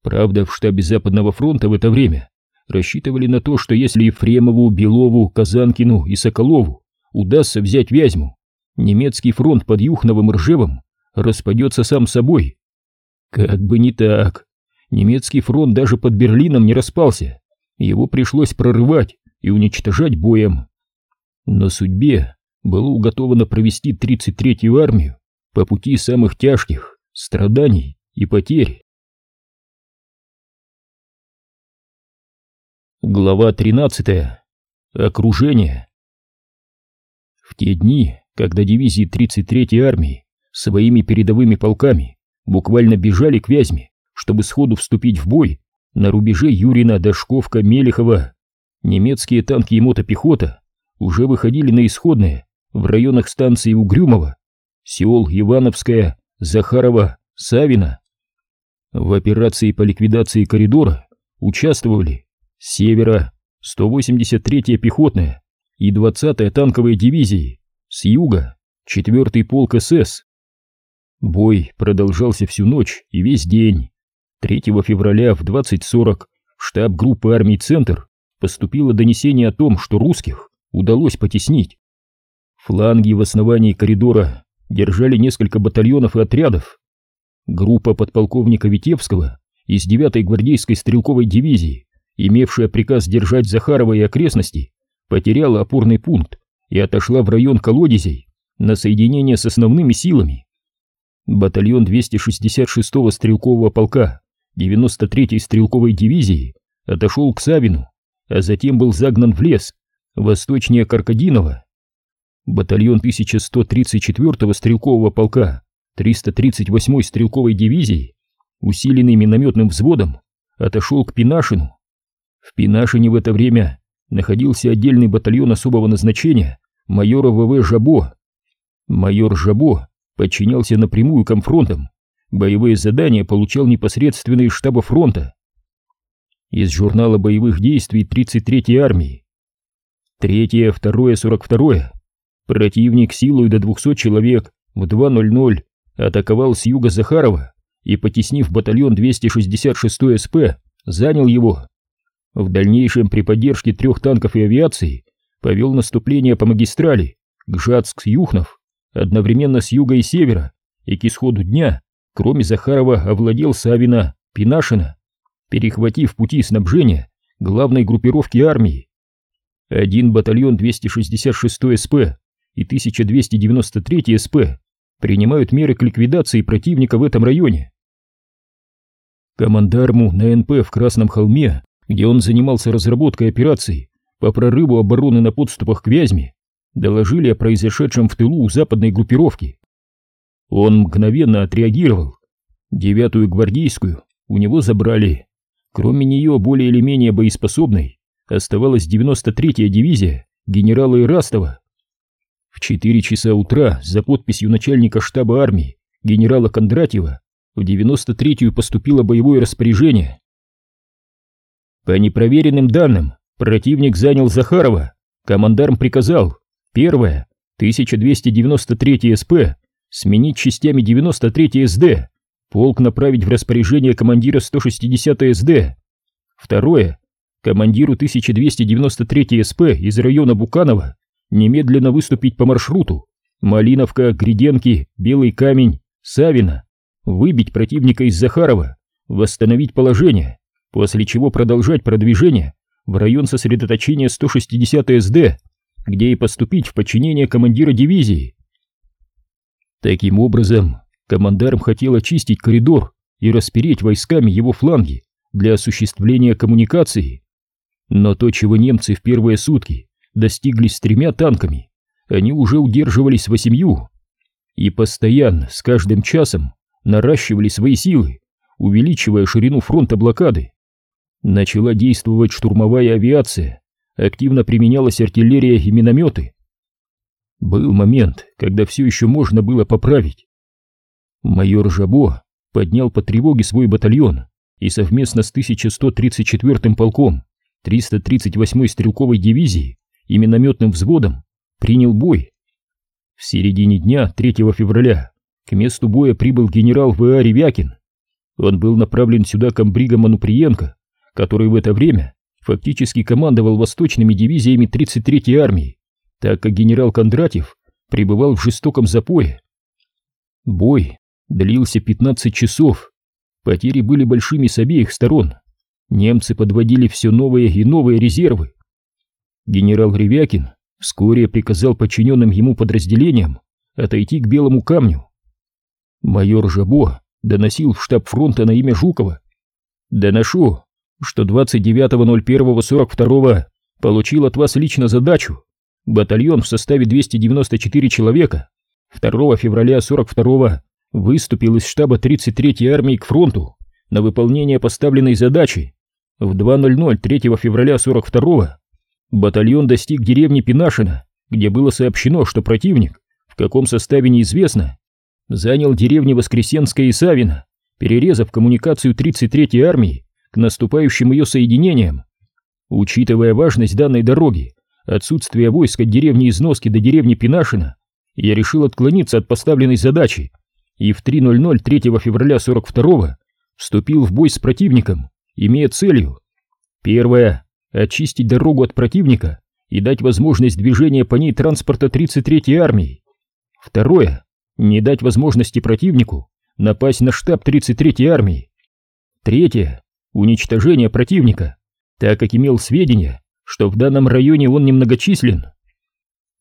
Speaker 1: Правда, в штабе Западного фронта в это время рассчитывали на то, что если Ефремову, Белову, Казанкину и Соколову удастся взять Вязьму, немецкий фронт под Юхновым и Ржевом распадется сам собой. Как бы не так. Немецкий фронт даже под Берлином не распался. Его пришлось прорывать и уничтожать боем. Но судьбе было уготовано провести 33-ю армию по пути самых тяжких страданий и потерь. Глава 13. Окружение. В те дни, когда дивизии 33-й армии своими передовыми полками буквально бежали к Вязьме, чтобы сходу вступить в бой на рубеже Юрина, Дашковка, Мелехова, немецкие танки и мотопехота уже выходили на исходные в районах станции Угрюмова, сел Ивановская, Захарова, Савина. В операции по ликвидации коридора участвовали с севера 183-я пехотная и 20-я танковая дивизии, с юга 4-й полк СС. Бой продолжался всю ночь и весь день. 3 февраля в 20.40 в штаб группы армий «Центр» поступило донесение о том, что русских удалось потеснить. Фланги в основании коридора держали несколько батальонов и отрядов. Группа подполковника Витевского из 9-й гвардейской стрелковой дивизии, имевшая приказ держать Захарова и окрестности, потеряла опорный пункт и отошла в район колодезей на соединение с основными силами. Батальон 266-го стрелкового полка 93-й стрелковой дивизии отошел к Савину, а затем был загнан в лес, восточнее Каркадинова. Батальон 1134-го стрелкового полка 338-й стрелковой дивизии, усиленный минометным взводом, отошел к Пинашину. В Пинашине в это время находился отдельный батальон особого назначения майора ВВ Жабо. Майор Жабо подчинялся напрямую комфронтам, боевые задания получал непосредственно из штаба фронта. Из журнала боевых действий 33-й армии. Третье, второе, сорок второе. Противник силой до 200 человек в 2.00 атаковал с юга Захарова и, потеснив батальон 266 СП, занял его. В дальнейшем при поддержке трех танков и авиации повел наступление по магистрали Гжатск-Юхнов одновременно с юга и севера, и к исходу дня, кроме Захарова, овладел Савина, Пинашина, перехватив пути снабжения главной группировки армии. Один батальон 266 СП и 1293 СП принимают меры к ликвидации противника в этом районе. Командарму на НП в Красном холме, где он занимался разработкой операций по прорыву обороны на подступах к Вязьме, доложили о произошедшем в тылу у западной группировки. Он мгновенно отреагировал. Девятую гвардейскую у него забрали. Кроме нее, более или менее боеспособной, оставалась 93-я дивизия генерала Ирастова. В 4 часа утра за подписью начальника штаба армии генерала Кондратьева в 93-ю поступило боевое распоряжение. По непроверенным данным, противник занял Захарова. Командарм приказал Первое. 1293 СП сменить частями 93 СД. Полк направить в распоряжение командира 160 СД. Второе. Командиру 1293 СП из района Буканова немедленно выступить по маршруту Малиновка, Гриденки, Белый камень, Савина, выбить противника из Захарова, восстановить положение, после чего продолжать продвижение в район сосредоточения 160 СД где и поступить в подчинение командира дивизии. Таким образом, командарм хотел очистить коридор и распереть войсками его фланги для осуществления коммуникации. Но то, чего немцы в первые сутки достигли с тремя танками, они уже удерживались восемью и постоянно, с каждым часом, наращивали свои силы, увеличивая ширину фронта блокады. Начала действовать штурмовая авиация, активно применялась артиллерия и минометы. Был момент, когда все еще можно было поправить. Майор Жабо поднял по тревоге свой батальон и совместно с 1134-м полком 338-й стрелковой дивизии и минометным взводом принял бой. В середине дня 3 февраля к месту боя прибыл генерал В.А. Ревякин. Он был направлен сюда комбригом Мануприенко, который в это время фактически командовал восточными дивизиями 33-й армии, так как генерал Кондратьев пребывал в жестоком запое. Бой длился 15 часов, потери были большими с обеих сторон, немцы подводили все новые и новые резервы. Генерал Ревякин вскоре приказал подчиненным ему подразделениям отойти к Белому камню. Майор Жабо доносил в штаб фронта на имя Жукова. «Доношу, что 29.01.42 получил от вас лично задачу. Батальон в составе 294 человека 2 февраля 42 выступил из штаба 33-й армии к фронту на выполнение поставленной задачи. В 2.00 3 февраля 42 батальон достиг деревни Пинашина, где было сообщено, что противник, в каком составе неизвестно, занял деревни Воскресенская и Савина, перерезав коммуникацию 33-й армии к наступающим ее соединениям. Учитывая важность данной дороги, отсутствие войск от деревни Износки до деревни Пинашина, я решил отклониться от поставленной задачи и в 3.00 3 февраля 42 вступил в бой с противником, имея целью первое — очистить дорогу от противника и дать возможность движения по ней транспорта 33-й армии. Второе — не дать возможности противнику напасть на штаб 33-й армии. Третье — уничтожение противника, так как имел сведения, что в данном районе он немногочислен.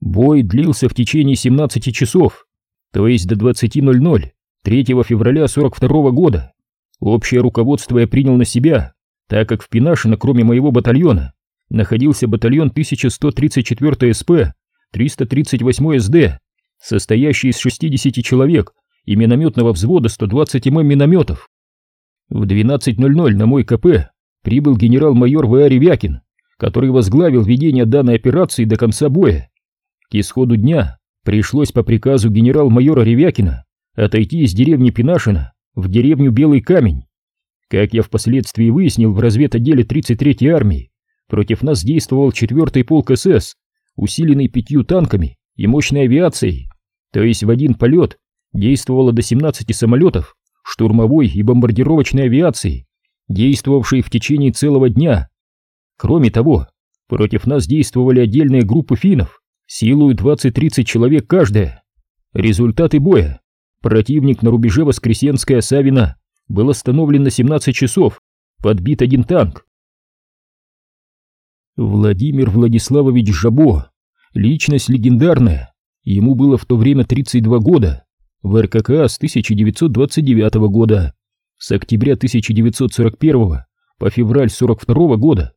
Speaker 1: Бой длился в течение 17 часов, то есть до 20.00 3 февраля 42 года. Общее руководство я принял на себя, так как в Пинашино, кроме моего батальона, находился батальон 1134 СП, 338 СД, состоящий из 60 человек и минометного взвода 120 м минометов. В 12.00 на мой КП прибыл генерал-майор В.А. Ревякин, который возглавил ведение данной операции до конца боя. К исходу дня пришлось по приказу генерал-майора Ревякина отойти из деревни Пинашина в деревню Белый Камень. Как я впоследствии выяснил в разведотделе 33-й армии, против нас действовал 4-й полк СС, усиленный пятью танками и мощной авиацией, то есть в один полет действовало до 17 самолетов штурмовой и бомбардировочной авиации, действовавшей в течение целого дня. Кроме того, против нас действовали отдельные группы финнов, силою 20-30 человек каждая. Результаты боя. Противник на рубеже Воскресенская-Савина был остановлен на 17 часов, подбит один танк. Владимир Владиславович Жабо, личность легендарная, ему было в то время 32 года, в РКК с 1929 года, с октября 1941 по февраль 42 года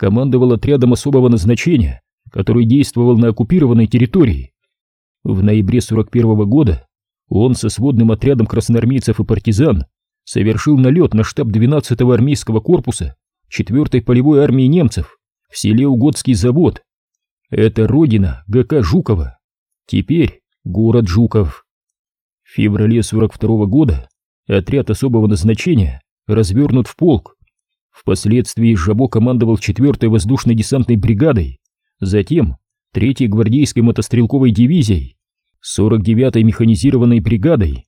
Speaker 1: командовал отрядом особого назначения, который действовал на оккупированной территории. В ноябре 41 года он со сводным отрядом красноармейцев и партизан совершил налет на штаб 12-го армейского корпуса 4-й полевой армии немцев в селе Угодский завод. Это родина ГК Жукова. Теперь город Жуков. В феврале 42 -го года отряд особого назначения развернут в полк Впоследствии Жабо командовал 4-й воздушной десантной бригадой, затем 3-й гвардейской мотострелковой дивизией, 49-й механизированной бригадой.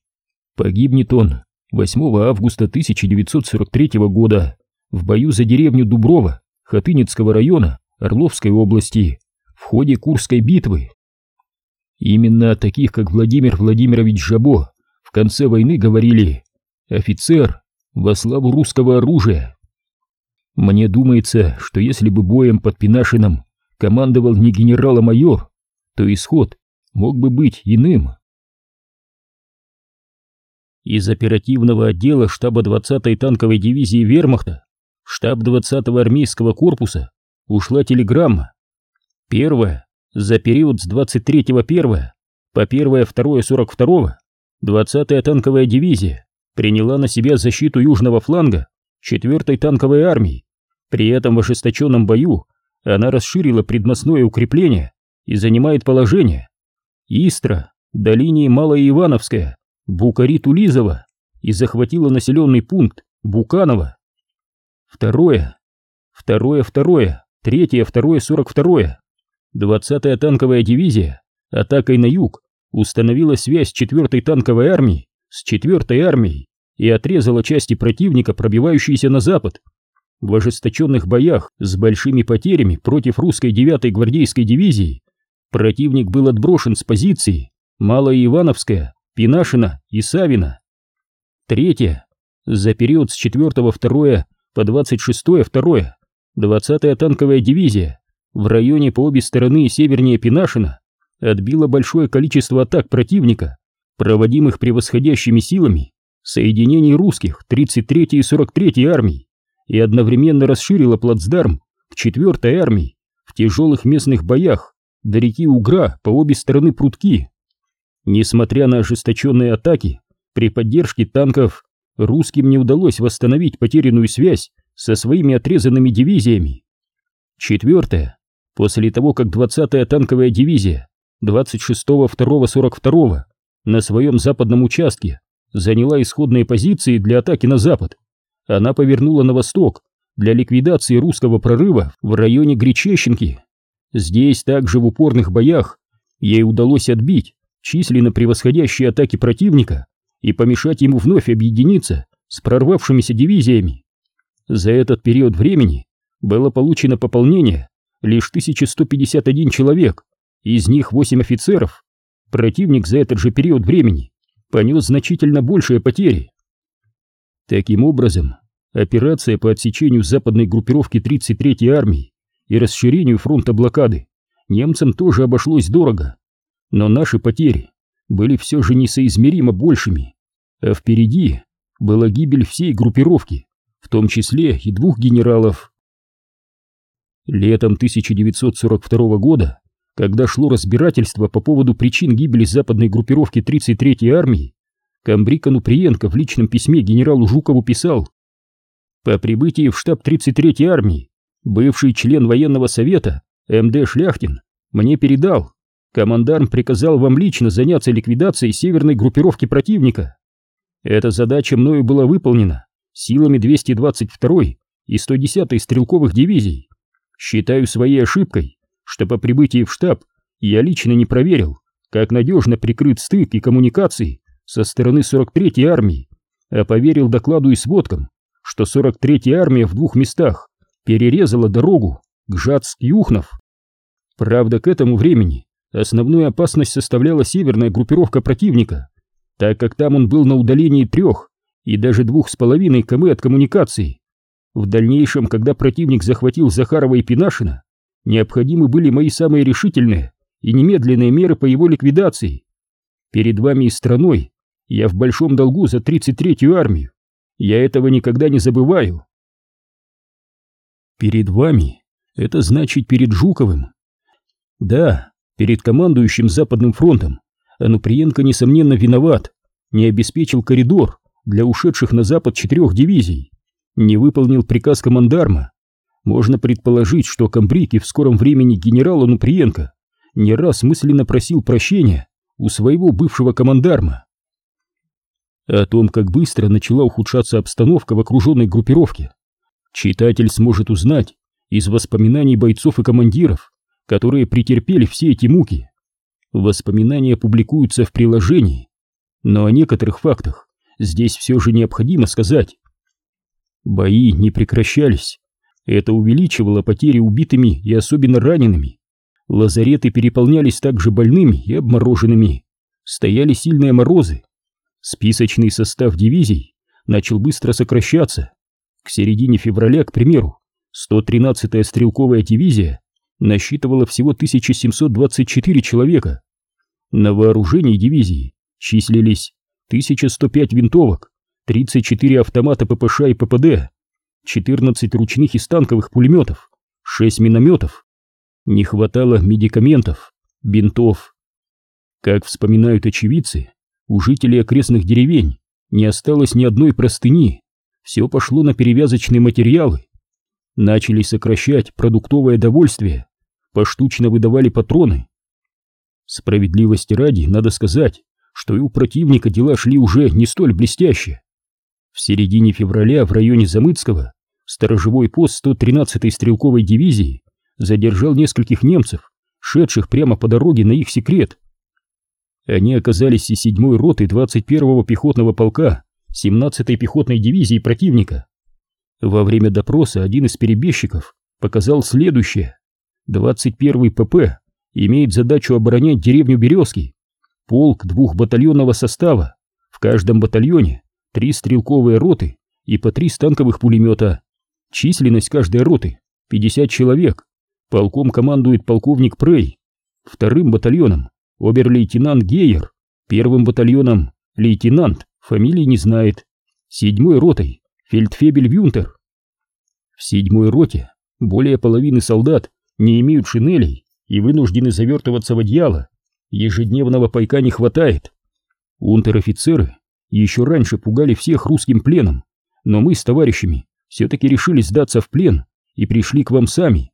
Speaker 1: Погибнет он 8 августа 1943 года в бою за деревню Дуброва Хатынецкого района Орловской области в ходе Курской битвы. Именно о таких, как Владимир Владимирович Жабо, в конце войны говорили «офицер во славу русского оружия». Мне думается, что если бы боем под Пинашином командовал не генерал-майор, то исход мог бы быть иным. Из оперативного отдела штаба 20-й танковой дивизии Вермахта в штаб 20-го армейского корпуса ушла телеграмма. Первая, за период с 23.01 по 1.02.42 20-я танковая дивизия приняла на себя защиту южного фланга 4-й танковой армии. При этом в ожесточенном бою она расширила предмостное укрепление и занимает положение Истра до линии Малая Ивановская, Букари-Тулизова и захватила населенный пункт Буканово. Второе. Второе, второе. Третье, второе, сорок второе. Двадцатая танковая дивизия атакой на юг установила связь четвертой танковой армии с четвертой армией и отрезала части противника, пробивающиеся на запад. В ожесточенных боях с большими потерями против русской девятой гвардейской дивизии противник был отброшен с позиции Малая Ивановская, Пинашина и Савина. Третье. За период с 4-2 по 26-2 20-я танковая дивизия в районе по обе стороны севернее Пинашина отбила большое количество атак противника, проводимых превосходящими силами соединений русских 33-й и 43-й армий, и одновременно расширила плацдарм к 4-й армии в тяжелых местных боях до реки Угра по обе стороны прутки. Несмотря на ожесточенные атаки, при поддержке танков русским не удалось восстановить потерянную связь со своими отрезанными дивизиями. Четвертое. После того, как 20-я танковая дивизия 26-2-42 на своем западном участке заняла исходные позиции для атаки на запад, она повернула на восток для ликвидации русского прорыва в районе Гречещенки. Здесь также в упорных боях ей удалось отбить численно превосходящие атаки противника и помешать ему вновь объединиться с прорвавшимися дивизиями. За этот период времени было получено пополнение лишь 1151 человек, из них 8 офицеров. Противник за этот же период времени понес значительно большие потери. Таким образом, операция по отсечению западной группировки 33-й армии и расширению фронта блокады немцам тоже обошлось дорого, но наши потери были все же несоизмеримо большими, а впереди была гибель всей группировки, в том числе и двух генералов. Летом 1942 года, когда шло разбирательство по поводу причин гибели западной группировки 33-й армии, Камбрика Нуприенко в личном письме генералу Жукову писал «По прибытии в штаб 33-й армии бывший член военного совета МД Шляхтин мне передал, командарм приказал вам лично заняться ликвидацией северной группировки противника. Эта задача мною была выполнена силами 222-й и 110-й стрелковых дивизий. Считаю своей ошибкой, что по прибытии в штаб я лично не проверил, как надежно прикрыт стык и коммуникации со стороны 43-й армии, а поверил докладу и сводкам, что 43-я армия в двух местах перерезала дорогу к Жацк-Юхнов. Правда, к этому времени основную опасность составляла северная группировка противника, так как там он был на удалении трех и даже двух с половиной км от коммуникации. В дальнейшем, когда противник захватил Захарова и Пинашина, необходимы были мои самые решительные и немедленные меры по его ликвидации. Перед вами и страной я в большом долгу за 33-ю армию. Я этого никогда не забываю. Перед вами — это значит перед Жуковым. Да, перед командующим Западным фронтом Ануприенко, несомненно, виноват, не обеспечил коридор для ушедших на запад четырех дивизий, не выполнил приказ командарма. Можно предположить, что Камбрики в скором времени генерал Ануприенко не раз мысленно просил прощения у своего бывшего командарма. О том, как быстро начала ухудшаться обстановка в окруженной группировке, читатель сможет узнать из воспоминаний бойцов и командиров, которые претерпели все эти муки. Воспоминания публикуются в приложении, но о некоторых фактах здесь все же необходимо сказать. Бои не прекращались. Это увеличивало потери убитыми и особенно ранеными. Лазареты переполнялись также больными и обмороженными. Стояли сильные морозы. Списочный состав дивизий начал быстро сокращаться. К середине февраля, к примеру, 113-я стрелковая дивизия насчитывала всего 1724 человека. На вооружении дивизии числились 1105 винтовок, 34 автомата ППШ и ППД, 14 ручных и станковых пулеметов, 6 минометов. Не хватало медикаментов, бинтов. Как вспоминают очевидцы, у жителей окрестных деревень не осталось ни одной простыни, все пошло на перевязочные материалы. Начали сокращать продуктовое довольствие, поштучно выдавали патроны. Справедливости ради, надо сказать, что и у противника дела шли уже не столь блестяще. В середине февраля в районе Замыцкого сторожевой пост 113-й стрелковой дивизии задержал нескольких немцев, шедших прямо по дороге на их секрет. Они оказались из 7-й роты 21-го пехотного полка 17-й пехотной дивизии противника. Во время допроса один из перебежчиков показал следующее. 21-й ПП имеет задачу оборонять деревню Березки. Полк двухбатальонного состава. В каждом батальоне три стрелковые роты и по три станковых пулемета. Численность каждой роты 50 человек. Полком командует полковник Прей. Вторым батальоном обер-лейтенант Гейер. Первым батальоном лейтенант, фамилии не знает. Седьмой ротой фельдфебель Вюнтер. В седьмой роте более половины солдат не имеют шинелей и вынуждены завертываться в одеяло. Ежедневного пайка не хватает. Унтер-офицеры еще раньше пугали всех русским пленом, но мы с товарищами все-таки решили сдаться в плен и пришли к вам сами.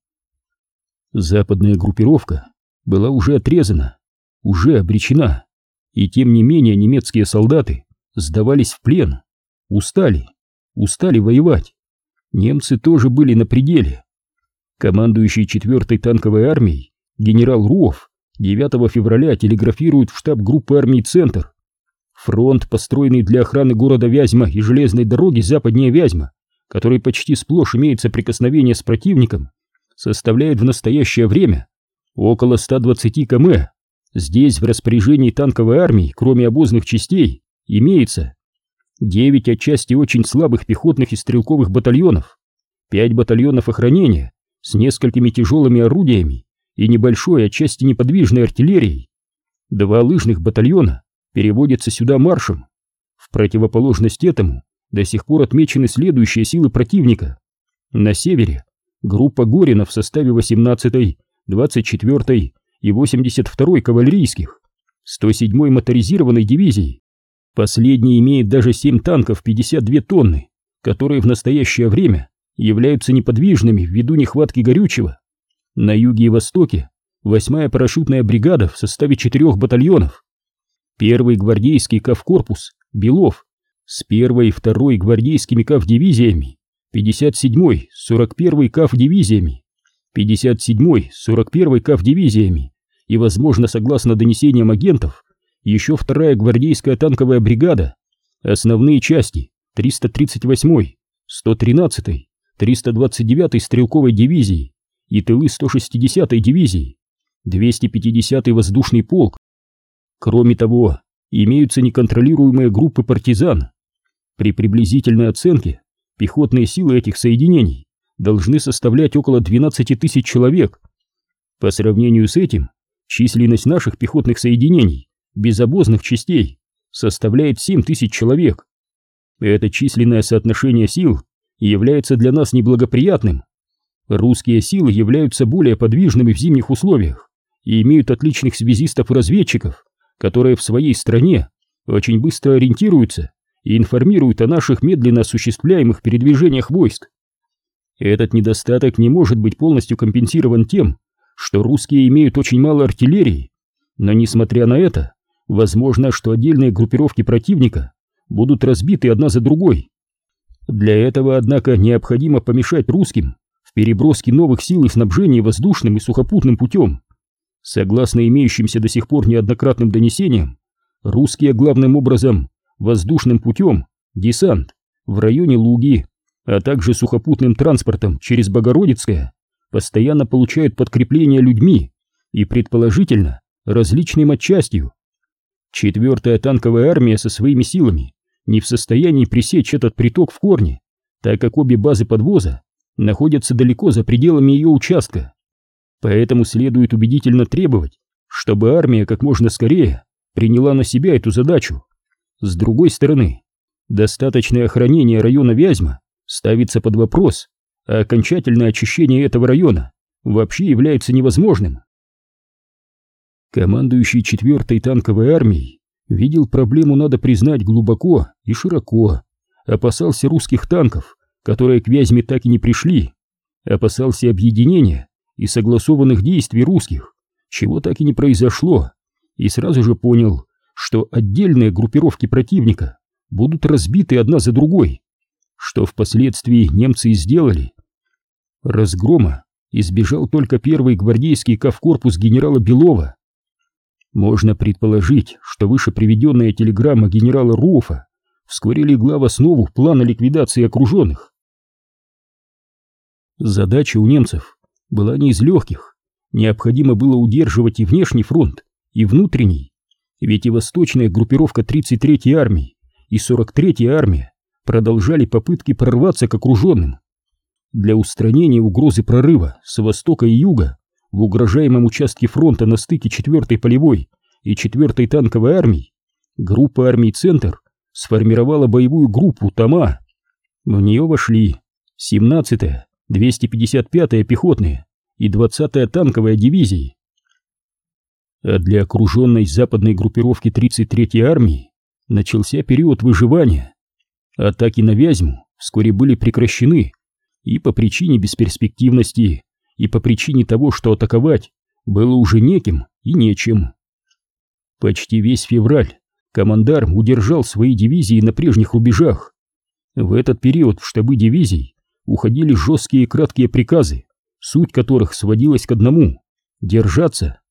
Speaker 1: Западная группировка была уже отрезана, уже обречена, и тем не менее немецкие солдаты сдавались в плен, устали, устали воевать. Немцы тоже были на пределе. Командующий 4-й танковой армией генерал Руов 9 февраля телеграфирует в штаб группы армий «Центр», Фронт, построенный для охраны города Вязьма и железной дороги западнее Вязьма, который почти сплошь имеет соприкосновение с противником, составляет в настоящее время около 120 км. Здесь в распоряжении танковой армии, кроме обозных частей, имеется 9 отчасти очень слабых пехотных и стрелковых батальонов, 5 батальонов охранения с несколькими тяжелыми орудиями и небольшой отчасти неподвижной артиллерией, два лыжных батальона переводится сюда маршем. В противоположность этому до сих пор отмечены следующие силы противника. На севере группа Горина в составе 18-й, 24-й и 82-й кавалерийских, 107-й моторизированной дивизии. Последний имеет даже 7 танков 52 тонны, которые в настоящее время являются неподвижными ввиду нехватки горючего. На юге и востоке 8-я парашютная бригада в составе четырех батальонов, Первый гвардейский кавкорпус Белов с первой и второй гвардейскими кавдивизиями, 57-й, 41-й кавдивизиями, 57-й, 41-й кавдивизиями и, возможно, согласно донесениям агентов, еще вторая гвардейская танковая бригада, основные части 338-й, 113-й, 329-й стрелковой дивизии и тылы 160-й дивизии, 250-й воздушный полк, Кроме того, имеются неконтролируемые группы партизан. При приблизительной оценке пехотные силы этих соединений должны составлять около 12 тысяч человек. По сравнению с этим, численность наших пехотных соединений без частей составляет 7 тысяч человек. Это численное соотношение сил является для нас неблагоприятным. Русские силы являются более подвижными в зимних условиях и имеют отличных связистов и разведчиков, которые в своей стране очень быстро ориентируются и информируют о наших медленно осуществляемых передвижениях войск. Этот недостаток не может быть полностью компенсирован тем, что русские имеют очень мало артиллерии, но несмотря на это, возможно, что отдельные группировки противника будут разбиты одна за другой. Для этого, однако, необходимо помешать русским в переброске новых сил и снабжения воздушным и сухопутным путем. Согласно имеющимся до сих пор неоднократным донесениям, русские главным образом воздушным путем, десант в районе Луги, а также сухопутным транспортом через Богородицкое постоянно получают подкрепление людьми и, предположительно, различной матчастью. Четвертая танковая армия со своими силами не в состоянии пресечь этот приток в корне, так как обе базы подвоза находятся далеко за пределами ее участка. Поэтому следует убедительно требовать, чтобы армия как можно скорее приняла на себя эту задачу. С другой стороны, достаточное охранение района Вязьма ставится под вопрос, а окончательное очищение этого района вообще является невозможным. Командующий 4-й танковой армией видел проблему, надо признать, глубоко и широко, опасался русских танков, которые к Вязьме так и не пришли, опасался объединения и согласованных действий русских, чего так и не произошло, и сразу же понял, что отдельные группировки противника будут разбиты одна за другой, что впоследствии немцы и сделали. Разгрома избежал только первый гвардейский кавкорпус генерала Белова. Можно предположить, что выше приведенная телеграмма генерала Руфа вскоре легла в основу плана ликвидации окруженных. Задача у немцев была не из легких, необходимо было удерживать и внешний фронт, и внутренний, ведь и восточная группировка 33-й армии, и 43-я армия продолжали попытки прорваться к окруженным. Для устранения угрозы прорыва с востока и юга в угрожаемом участке фронта на стыке 4-й полевой и 4-й танковой армий группа армий «Центр» сформировала боевую группу «Тома». В нее вошли 17-я, 255-я пехотные и 20-я танковая дивизии. А для окруженной западной группировки 33-й армии начался период выживания. Атаки на Вязьму вскоре были прекращены и по причине бесперспективности, и по причине того, что атаковать было уже неким и нечем. Почти весь февраль командарм удержал свои дивизии на прежних рубежах. В этот период в штабы дивизий уходили жесткие краткие приказы, суть которых сводилась к одному — держаться.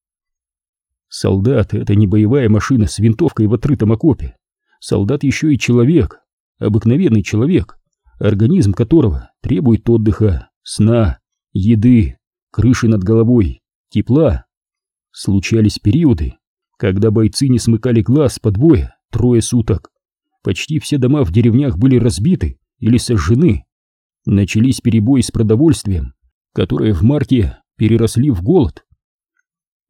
Speaker 1: Солдат — это не боевая машина с винтовкой в отрытом окопе. Солдат еще и человек, обыкновенный человек, организм которого требует отдыха, сна, еды, крыши над головой, тепла. Случались периоды, когда бойцы не смыкали глаз по двое, трое суток. Почти все дома в деревнях были разбиты или сожжены. Начались перебои с продовольствием, которые в марте переросли в голод.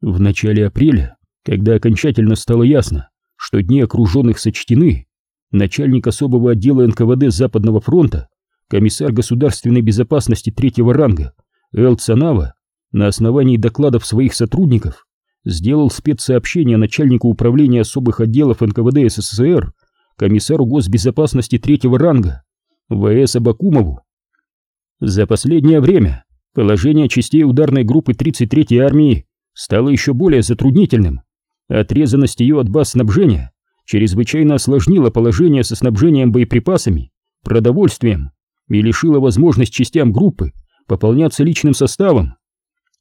Speaker 1: В начале апреля, когда окончательно стало ясно, что дни окруженных сочтены, начальник особого отдела НКВД Западного фронта, комиссар государственной безопасности третьего ранга Эл Цанава на основании докладов своих сотрудников сделал спецсообщение начальнику управления особых отделов НКВД СССР, комиссару госбезопасности третьего ранга В.С. Абакумову. За последнее время положение частей ударной группы 33-й армии стало еще более затруднительным. Отрезанность ее от баз снабжения чрезвычайно осложнила положение со снабжением боеприпасами, продовольствием и лишила возможность частям группы пополняться личным составом.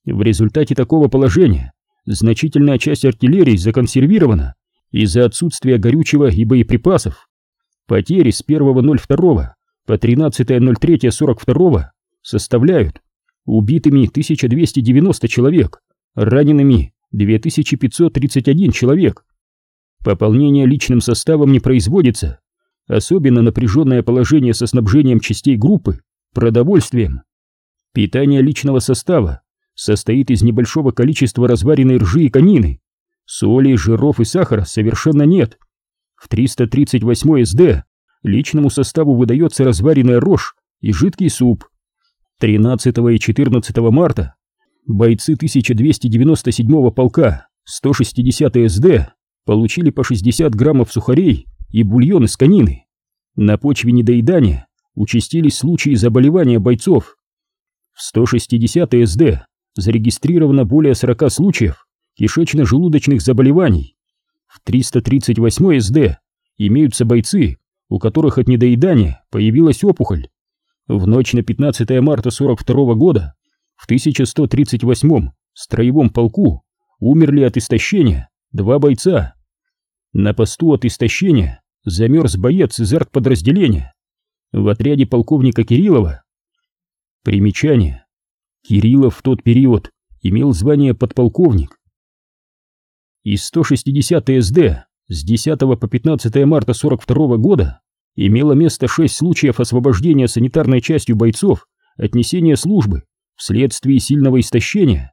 Speaker 1: В результате такого положения значительная часть артиллерии законсервирована из-за отсутствия горючего и боеприпасов. Потери с 1.02 по 13.03.42 составляют убитыми 1290 человек, ранеными 2531 человек. Пополнение личным составом не производится, особенно напряженное положение со снабжением частей группы, продовольствием. Питание личного состава состоит из небольшого количества разваренной ржи и конины. Соли, жиров и сахара совершенно нет. В 338 СД личному составу выдается разваренная рожь и жидкий суп. 13 и 14 марта бойцы 1297 полка 160 СД получили по 60 граммов сухарей и бульон из конины. На почве недоедания участились случаи заболевания бойцов. В 160 СД зарегистрировано более 40 случаев кишечно-желудочных заболеваний. В 338 СД имеются бойцы, у которых от недоедания появилась опухоль. В ночь на 15 марта 42 года в 1138 строевом полку умерли от истощения два бойца. На посту от истощения замерз боец из артподразделения в отряде полковника Кириллова. Примечание. Кириллов в тот период имел звание подполковник. Из 160 СД с 10 по 15 марта 42 года имело место 6 случаев освобождения санитарной частью бойцов от несения службы вследствие сильного истощения.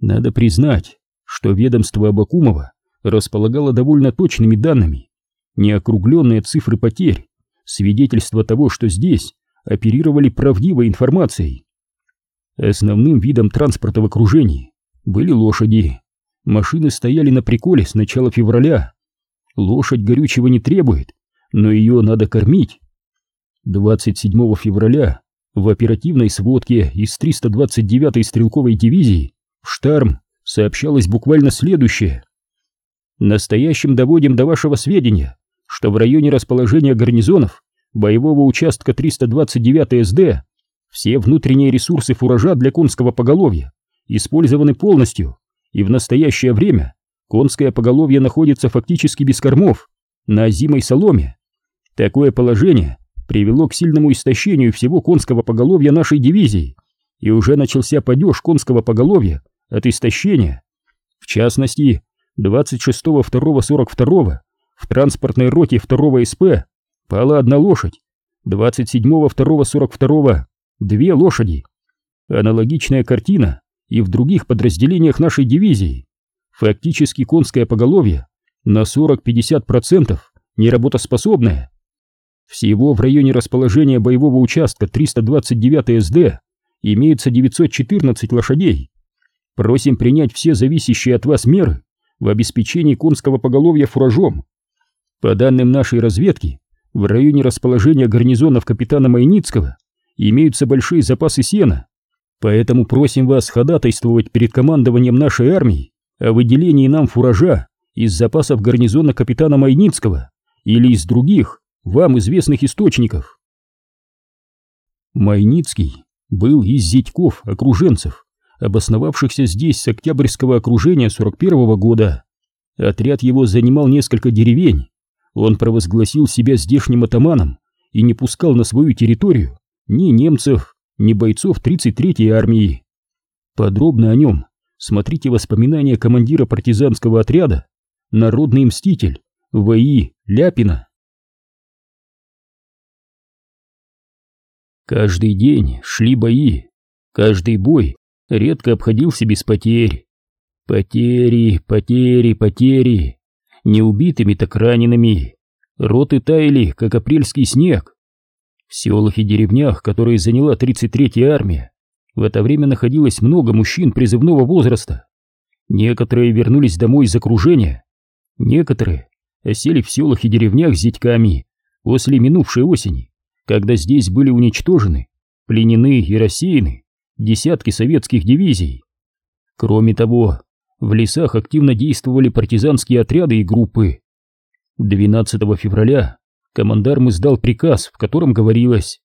Speaker 1: Надо признать, что ведомство Абакумова располагало довольно точными данными, неокругленные цифры потерь, свидетельство того, что здесь оперировали правдивой информацией. Основным видом транспорта в окружении были лошади. Машины стояли на приколе с начала февраля. Лошадь горючего не требует, но ее надо кормить. 27 февраля в оперативной сводке из 329-й стрелковой дивизии в Штарм сообщалось буквально следующее. Настоящим доводим до вашего сведения, что в районе расположения гарнизонов боевого участка 329 СД все внутренние ресурсы фуража для конского поголовья использованы полностью, и в настоящее время конское поголовье находится фактически без кормов, на озимой соломе. Такое положение привело к сильному истощению всего конского поголовья нашей дивизии, и уже начался падеж конского поголовья от истощения. В частности, 26.02.42 в транспортной роте 2 СП пала одна лошадь, 27.02.42 две лошади. Аналогичная картина и в других подразделениях нашей дивизии. Фактически конское поголовье на 40-50% неработоспособное. Всего в районе расположения боевого участка 329 СД имеется 914 лошадей. Просим принять все зависящие от вас меры в обеспечении конского поголовья фуражом. По данным нашей разведки, в районе расположения гарнизонов капитана Майницкого имеются большие запасы сена, поэтому просим вас ходатайствовать перед командованием нашей армии о выделении нам фуража из запасов гарнизона капитана Майницкого или из других, вам известных источников. Майницкий был из зятьков, окруженцев, обосновавшихся здесь с октябрьского окружения 41 -го года. Отряд его занимал несколько деревень. Он провозгласил себя здешним атаманом и не пускал на свою территорию ни немцев, ни бойцов 33-й армии. Подробно о нем смотрите воспоминания командира партизанского отряда «Народный мститель» В.И. Ляпина. Каждый день шли бои, каждый бой редко обходился без потерь. Потери, потери, потери. Не убитыми, так ранеными. Роты таяли, как апрельский снег. В селах и деревнях, которые заняла 33-я армия, в это время находилось много мужчин призывного возраста. Некоторые вернулись домой из окружения, некоторые осели в селах и деревнях с зятьками после минувшей осени, когда здесь были уничтожены, пленены и рассеяны десятки советских дивизий. Кроме того, в лесах активно действовали партизанские отряды и группы. 12 февраля командарм издал приказ, в котором говорилось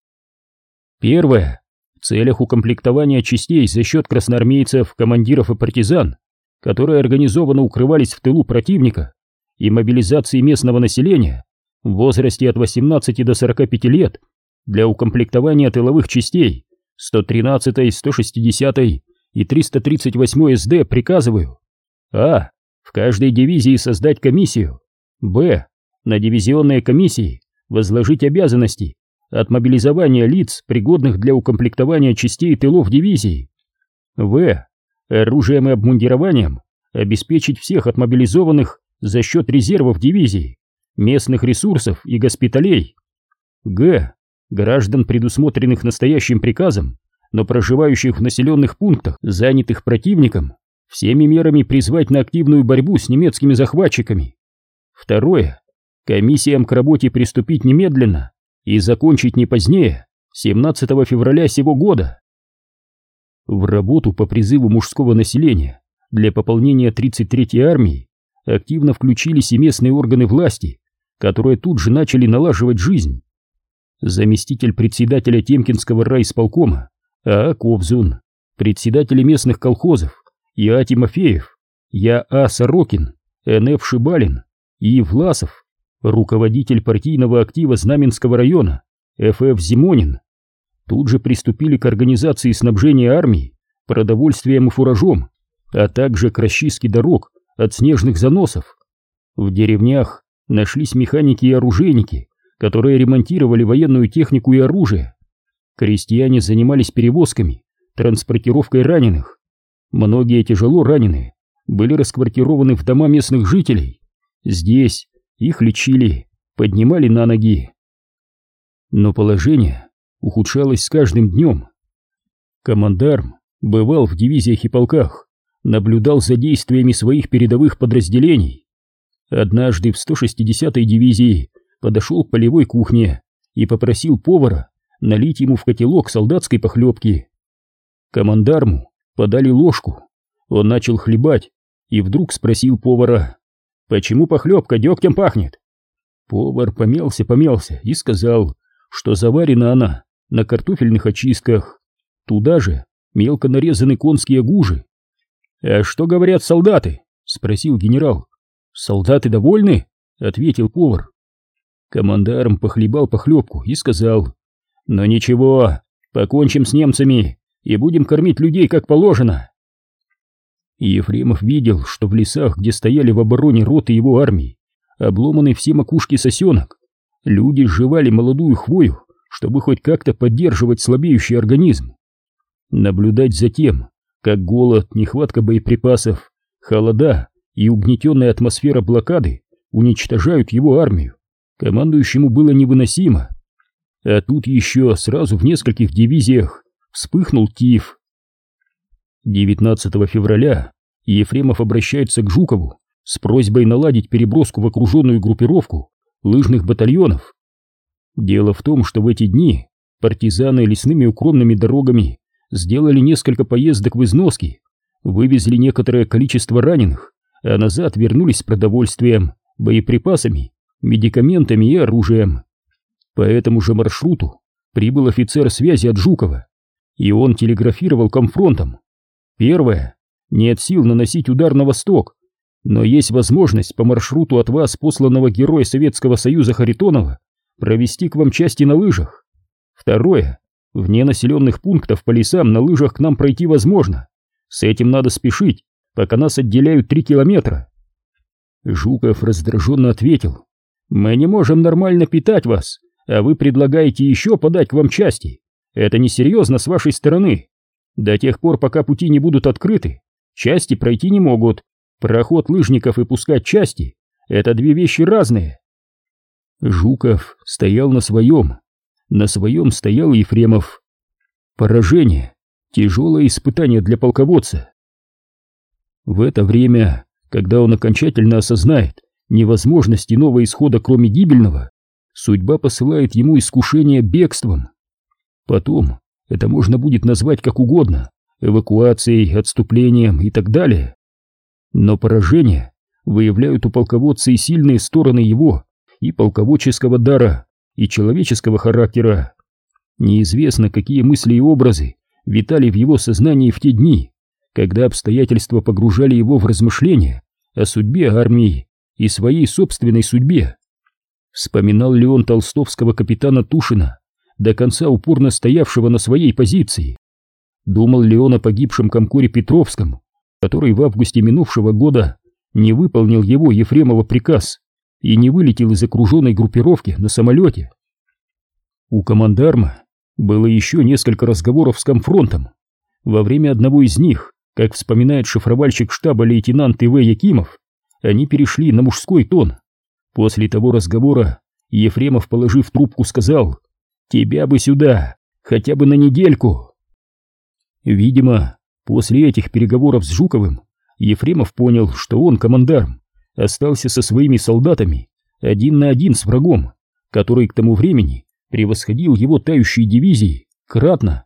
Speaker 1: Первое. В целях укомплектования частей за счет красноармейцев, командиров и партизан, которые организованно укрывались в тылу противника, и мобилизации местного населения в возрасте от 18 до 45 лет для укомплектования тыловых частей 113, 160 и 338 СД приказываю А. В каждой дивизии создать комиссию Б. На дивизионные комиссии возложить обязанности от мобилизования лиц, пригодных для укомплектования частей тылов дивизии В. Оружием и обмундированием обеспечить всех отмобилизованных за счет резервов дивизии, местных ресурсов и госпиталей. Г граждан, предусмотренных настоящим приказом, но проживающих в населенных пунктах, занятых противником, всеми мерами призвать на активную борьбу с немецкими захватчиками. Второе. Комиссиям к работе приступить немедленно и закончить не позднее 17 февраля сего года. В работу по призыву мужского населения для пополнения 33-й армии активно включились и местные органы власти, которые тут же начали налаживать жизнь заместитель председателя Темкинского райисполкома А. Ковзун, председатели местных колхозов Я. Тимофеев, Я. А. Сорокин, Н.Ф. Шибалин и Власов, руководитель партийного актива Знаменского района Ф.Ф. Зимонин. Тут же приступили к организации снабжения армии продовольствием и фуражом, а также к расчистке дорог от снежных заносов. В деревнях нашлись механики и оружейники, которые ремонтировали военную технику и оружие. Крестьяне занимались перевозками, транспортировкой раненых. Многие тяжело раненые были расквартированы в дома местных жителей. Здесь их лечили, поднимали на ноги. Но положение ухудшалось с каждым днем. Командарм бывал в дивизиях и полках, наблюдал за действиями своих передовых подразделений. Однажды в 160-й дивизии подошел к полевой кухне и попросил повара налить ему в котелок солдатской похлебки. Командарму подали ложку, он начал хлебать и вдруг спросил повара, «Почему похлебка дегтем пахнет?» Повар помялся-помялся и сказал, что заварена она на картофельных очистках. Туда же мелко нарезаны конские гужи. «А что говорят солдаты?» — спросил генерал. «Солдаты довольны?» — ответил повар. Командарм похлебал похлебку и сказал, «Но ничего, покончим с немцами и будем кормить людей как положено». Ефремов видел, что в лесах, где стояли в обороне роты его армии, обломаны все макушки сосенок. Люди сживали молодую хвою, чтобы хоть как-то поддерживать слабеющий организм. Наблюдать за тем, как голод, нехватка боеприпасов, холода и угнетенная атмосфера блокады уничтожают его армию, командующему было невыносимо. А тут еще сразу в нескольких дивизиях вспыхнул тиф. 19 февраля Ефремов обращается к Жукову с просьбой наладить переброску в окруженную группировку лыжных батальонов. Дело в том, что в эти дни партизаны лесными укромными дорогами сделали несколько поездок в износки, вывезли некоторое количество раненых, а назад вернулись с продовольствием, боеприпасами, медикаментами и оружием. По этому же маршруту прибыл офицер связи от Жукова, и он телеграфировал комфронтом. Первое. Нет сил наносить удар на восток, но есть возможность по маршруту от вас, посланного героя Советского Союза Харитонова, провести к вам части на лыжах. Второе. Вне населенных пунктов по лесам на лыжах к нам пройти возможно. С этим надо спешить, пока нас отделяют три километра. Жуков раздраженно ответил. Мы не можем нормально питать вас, а вы предлагаете еще подать к вам части. Это несерьезно с вашей стороны. До тех пор, пока пути не будут открыты, части пройти не могут, Проход лыжников и пускать части — это две вещи разные. Жуков стоял на своем, на своем стоял Ефремов. Поражение, тяжелое испытание для полководца. В это время, когда он окончательно осознает невозможность иного исхода, кроме гибельного, судьба посылает ему искушение бегством. Потом это можно будет назвать как угодно, эвакуацией, отступлением и так далее. Но поражения выявляют у полководца и сильные стороны его, и полководческого дара, и человеческого характера. Неизвестно, какие мысли и образы витали в его сознании в те дни, когда обстоятельства погружали его в размышления о судьбе армии и своей собственной судьбе. Вспоминал ли он толстовского капитана Тушина, до конца упорно стоявшего на своей позиции? Думал ли он о погибшем комкоре Петровском, который в августе минувшего года не выполнил его Ефремова приказ и не вылетел из окруженной группировки на самолете. У командарма было еще несколько разговоров с комфронтом. Во время одного из них, как вспоминает шифровальщик штаба лейтенант И.В. Якимов, они перешли на мужской тон. После того разговора Ефремов, положив трубку, сказал «Тебя бы сюда, хотя бы на недельку». Видимо, После этих переговоров с Жуковым Ефремов понял, что он, командарм, остался со своими солдатами один на один с врагом, который к тому времени превосходил его тающие дивизии кратно.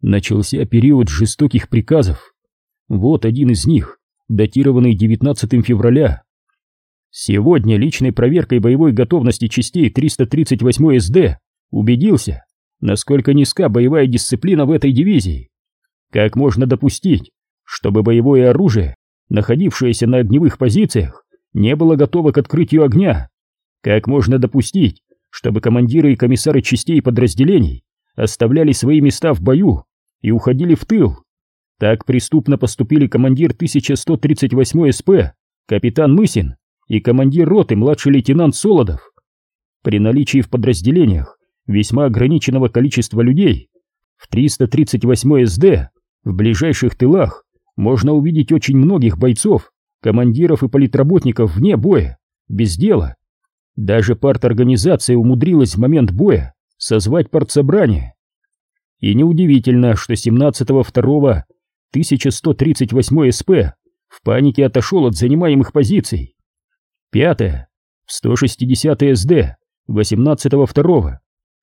Speaker 1: Начался период жестоких приказов. Вот один из них, датированный 19 февраля. Сегодня личной проверкой боевой готовности частей 338 СД убедился, насколько низка боевая дисциплина в этой дивизии. Как можно допустить, чтобы боевое оружие, находившееся на огневых позициях, не было готово к открытию огня? Как можно допустить, чтобы командиры и комиссары частей подразделений оставляли свои места в бою и уходили в тыл? Так преступно поступили командир 1138 СП, капитан Мысин и командир роты младший лейтенант Солодов. При наличии в подразделениях весьма ограниченного количества людей в 338 СД в ближайших тылах можно увидеть очень многих бойцов, командиров и политработников вне боя, без дела. Даже парторганизация умудрилась в момент боя созвать партсобрание. И неудивительно, что 17.02 1138 СП в панике отошел от занимаемых позиций. Пятое. В 160 СД 18.02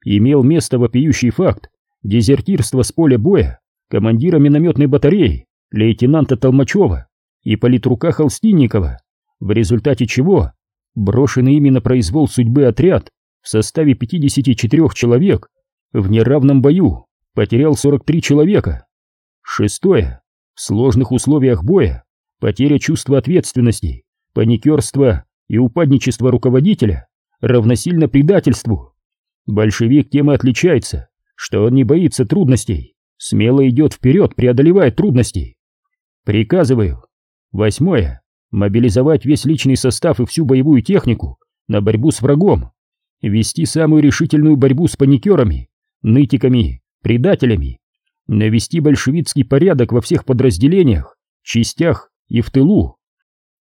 Speaker 1: имел место вопиющий факт дезертирства с поля боя командира минометной батареи, лейтенанта Толмачева и политрука Холстинникова, в результате чего брошенный ими на произвол судьбы отряд в составе 54 человек в неравном бою потерял 43 человека. Шестое. В сложных условиях боя потеря чувства ответственности, паникерство и упадничество руководителя равносильно предательству. Большевик тем и отличается, что он не боится трудностей, смело идет вперед, преодолевая трудности. Приказываю. Восьмое. Мобилизовать весь личный состав и всю боевую технику на борьбу с врагом. Вести самую решительную борьбу с паникерами, нытиками, предателями. Навести большевистский порядок во всех подразделениях, частях и в тылу.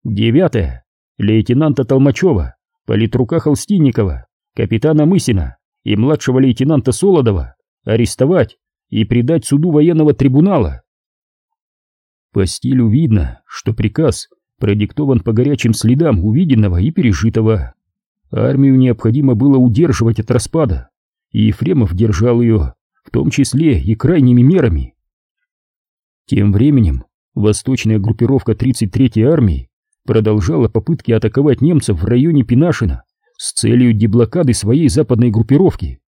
Speaker 1: Девятое. Лейтенанта Толмачева, политрука Холстинникова, капитана Мысина и младшего лейтенанта Солодова арестовать и предать суду военного трибунала. По стилю видно, что приказ продиктован по горячим следам увиденного и пережитого. Армию необходимо было удерживать от распада, и Ефремов держал ее, в том числе и крайними мерами. Тем временем восточная группировка 33-й армии продолжала попытки атаковать немцев в районе Пинашина с целью деблокады своей западной группировки.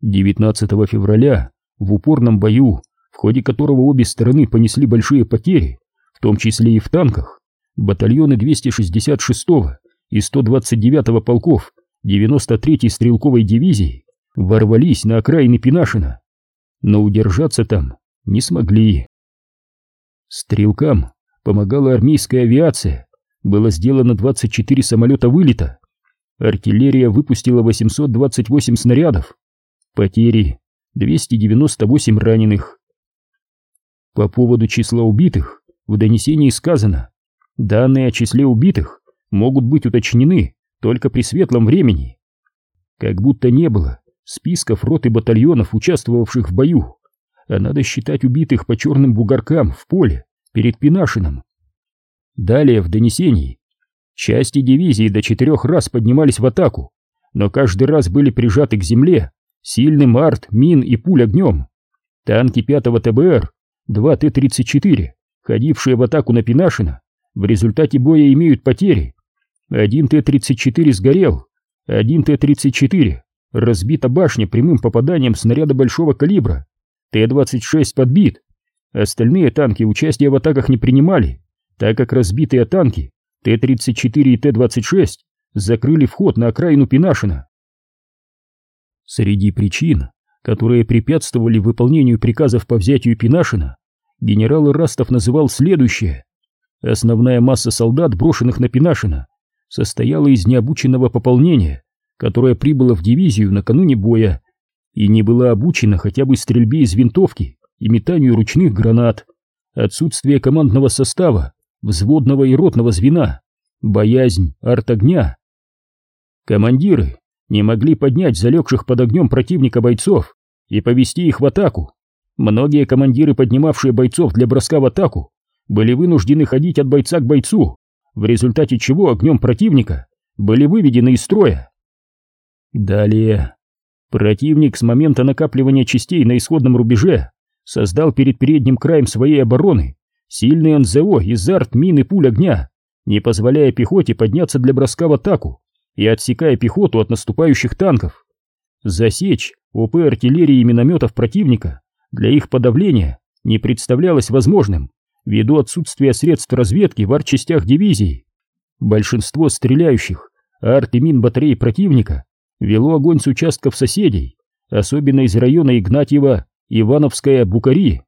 Speaker 1: 19 февраля в упорном бою в ходе которого обе стороны понесли большие потери, в том числе и в танках, батальоны 266-го и 129-го полков 93-й стрелковой дивизии ворвались на окраины Пинашина, но удержаться там не смогли. Стрелкам помогала армейская авиация, было сделано 24 самолета вылета, артиллерия выпустила 828 снарядов, потери 298 раненых. По поводу числа убитых в донесении сказано, данные о числе убитых могут быть уточнены только при светлом времени. Как будто не было списков рот и батальонов, участвовавших в бою, а надо считать убитых по черным бугоркам в поле перед Пинашином. Далее в донесении части дивизии до четырех раз поднимались в атаку, но каждый раз были прижаты к земле сильным арт, мин и пуль огнем. Танки 5-го ТБР Два Т-34, ходившие в атаку на Пинашина, в результате боя имеют потери. Один Т-34 сгорел, один Т-34 разбита башня прямым попаданием снаряда большого калибра, Т-26 подбит. Остальные танки участия в атаках не принимали, так как разбитые танки Т-34 и Т-26 закрыли вход на окраину Пинашина. Среди причин, которые препятствовали выполнению приказов по взятию Пинашина, генерал Растов называл следующее. Основная масса солдат, брошенных на Пинашина, состояла из необученного пополнения, которое прибыло в дивизию накануне боя и не было обучено хотя бы стрельбе из винтовки и метанию ручных гранат, отсутствие командного состава, взводного и ротного звена, боязнь артогня. Командиры не могли поднять залегших под огнем противника бойцов и повести их в атаку. Многие командиры, поднимавшие бойцов для броска в атаку, были вынуждены ходить от бойца к бойцу, в результате чего огнем противника были выведены из строя. Далее. Противник с момента накапливания частей на исходном рубеже создал перед передним краем своей обороны сильный НЗО из арт, мин и пуль огня, не позволяя пехоте подняться для броска в атаку и отсекая пехоту от наступающих танков. Засечь ОП артиллерии и минометов противника для их подавления не представлялось возможным ввиду отсутствия средств разведки в артчастях дивизии. Большинство стреляющих арт и мин батарей противника вело огонь с участков соседей, особенно из района Игнатьева, Ивановская, Букари,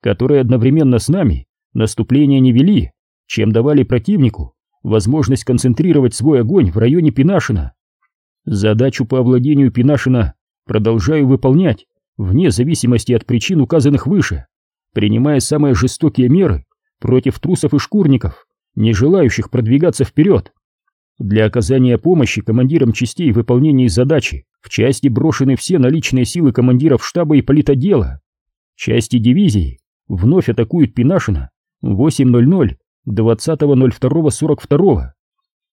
Speaker 1: которые одновременно с нами наступления не вели, чем давали противнику возможность концентрировать свой огонь в районе Пинашина. Задачу по овладению Пинашина продолжаю выполнять вне зависимости от причин, указанных выше, принимая самые жестокие меры против трусов и шкурников, не желающих продвигаться вперед. Для оказания помощи командирам частей в выполнении задачи в части брошены все наличные силы командиров штаба и политотдела. Части дивизии вновь атакуют Пинашина в 8.00 20.02.42.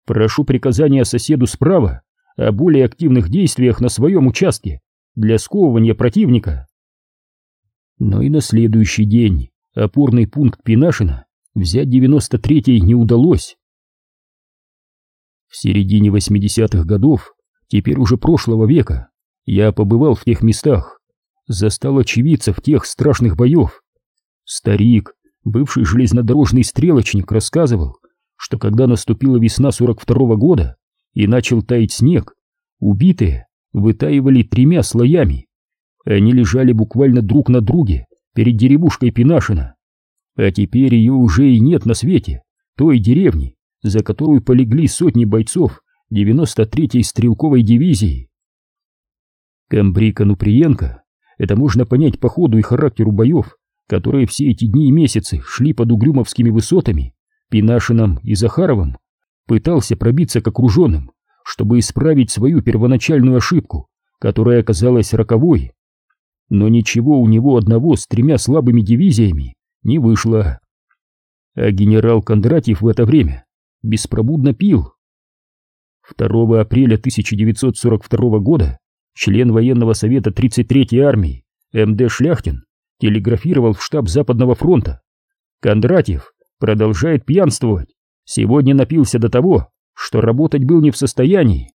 Speaker 1: Прошу приказания соседу справа о более активных действиях на своем участке для сковывания противника. Но и на следующий день опорный пункт Пинашина взять 93-й не удалось. В середине 80-х годов, теперь уже прошлого века, я побывал в тех местах, застал очевидцев тех страшных боев. Старик, бывший железнодорожный стрелочник, рассказывал, что когда наступила весна 42-го года и начал таять снег, убитые вытаивали тремя слоями. Они лежали буквально друг на друге перед деревушкой Пинашина. А теперь ее уже и нет на свете, той деревни, за которую полегли сотни бойцов 93-й стрелковой дивизии. Камбрика Нуприенко это можно понять по ходу и характеру боев, которые все эти дни и месяцы шли под угрюмовскими высотами, Пинашином и Захаровым, пытался пробиться к окруженным, чтобы исправить свою первоначальную ошибку, которая оказалась роковой. Но ничего у него одного с тремя слабыми дивизиями не вышло. А генерал Кондратьев в это время беспробудно пил. 2 апреля 1942 года член военного совета 33-й армии МД Шляхтин телеграфировал в штаб Западного фронта. Кондратьев продолжает пьянствовать. Сегодня напился до того, что работать был не в состоянии.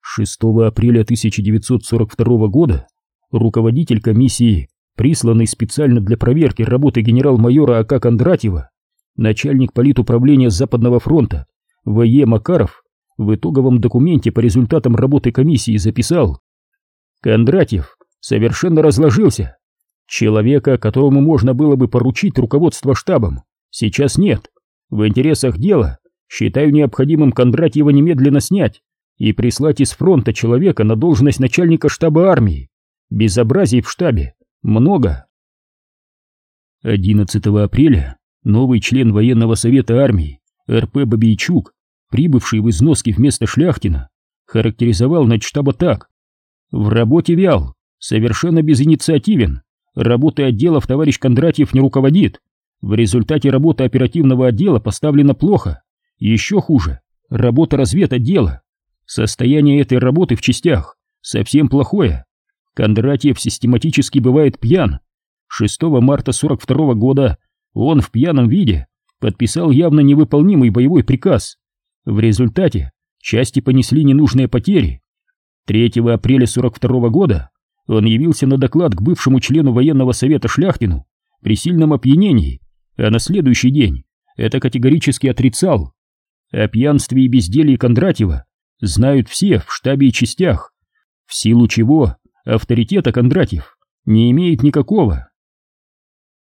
Speaker 1: 6 апреля 1942 года руководитель комиссии, присланный специально для проверки работы генерал-майора А.К. Кондратьева, начальник политуправления Западного фронта В.Е. Макаров, в итоговом документе по результатам работы комиссии записал «Кондратьев совершенно разложился. Человека, которому можно было бы поручить руководство штабом, сейчас нет. В интересах дела считаю необходимым Кондратьева немедленно снять и прислать из фронта человека на должность начальника штаба армии. Безобразий в штабе много. 11 апреля новый член военного совета армии РП Бабейчук, прибывший в износки вместо Шляхтина, характеризовал начштаба так. В работе вял, совершенно безинициативен, работой отделов товарищ Кондратьев не руководит. В результате работа оперативного отдела поставлена плохо. Еще хуже, работа разведотдела. Состояние этой работы в частях совсем плохое. Кондратьев систематически бывает пьян. 6 марта 42 года он в пьяном виде подписал явно невыполнимый боевой приказ. В результате части понесли ненужные потери. 3 апреля 42 года он явился на доклад к бывшему члену военного совета Шляхтину при сильном опьянении, а на следующий день это категорически отрицал. О пьянстве и безделии Кондратьева знают все в штабе и частях, в силу чего авторитета Кондратьев не имеет никакого.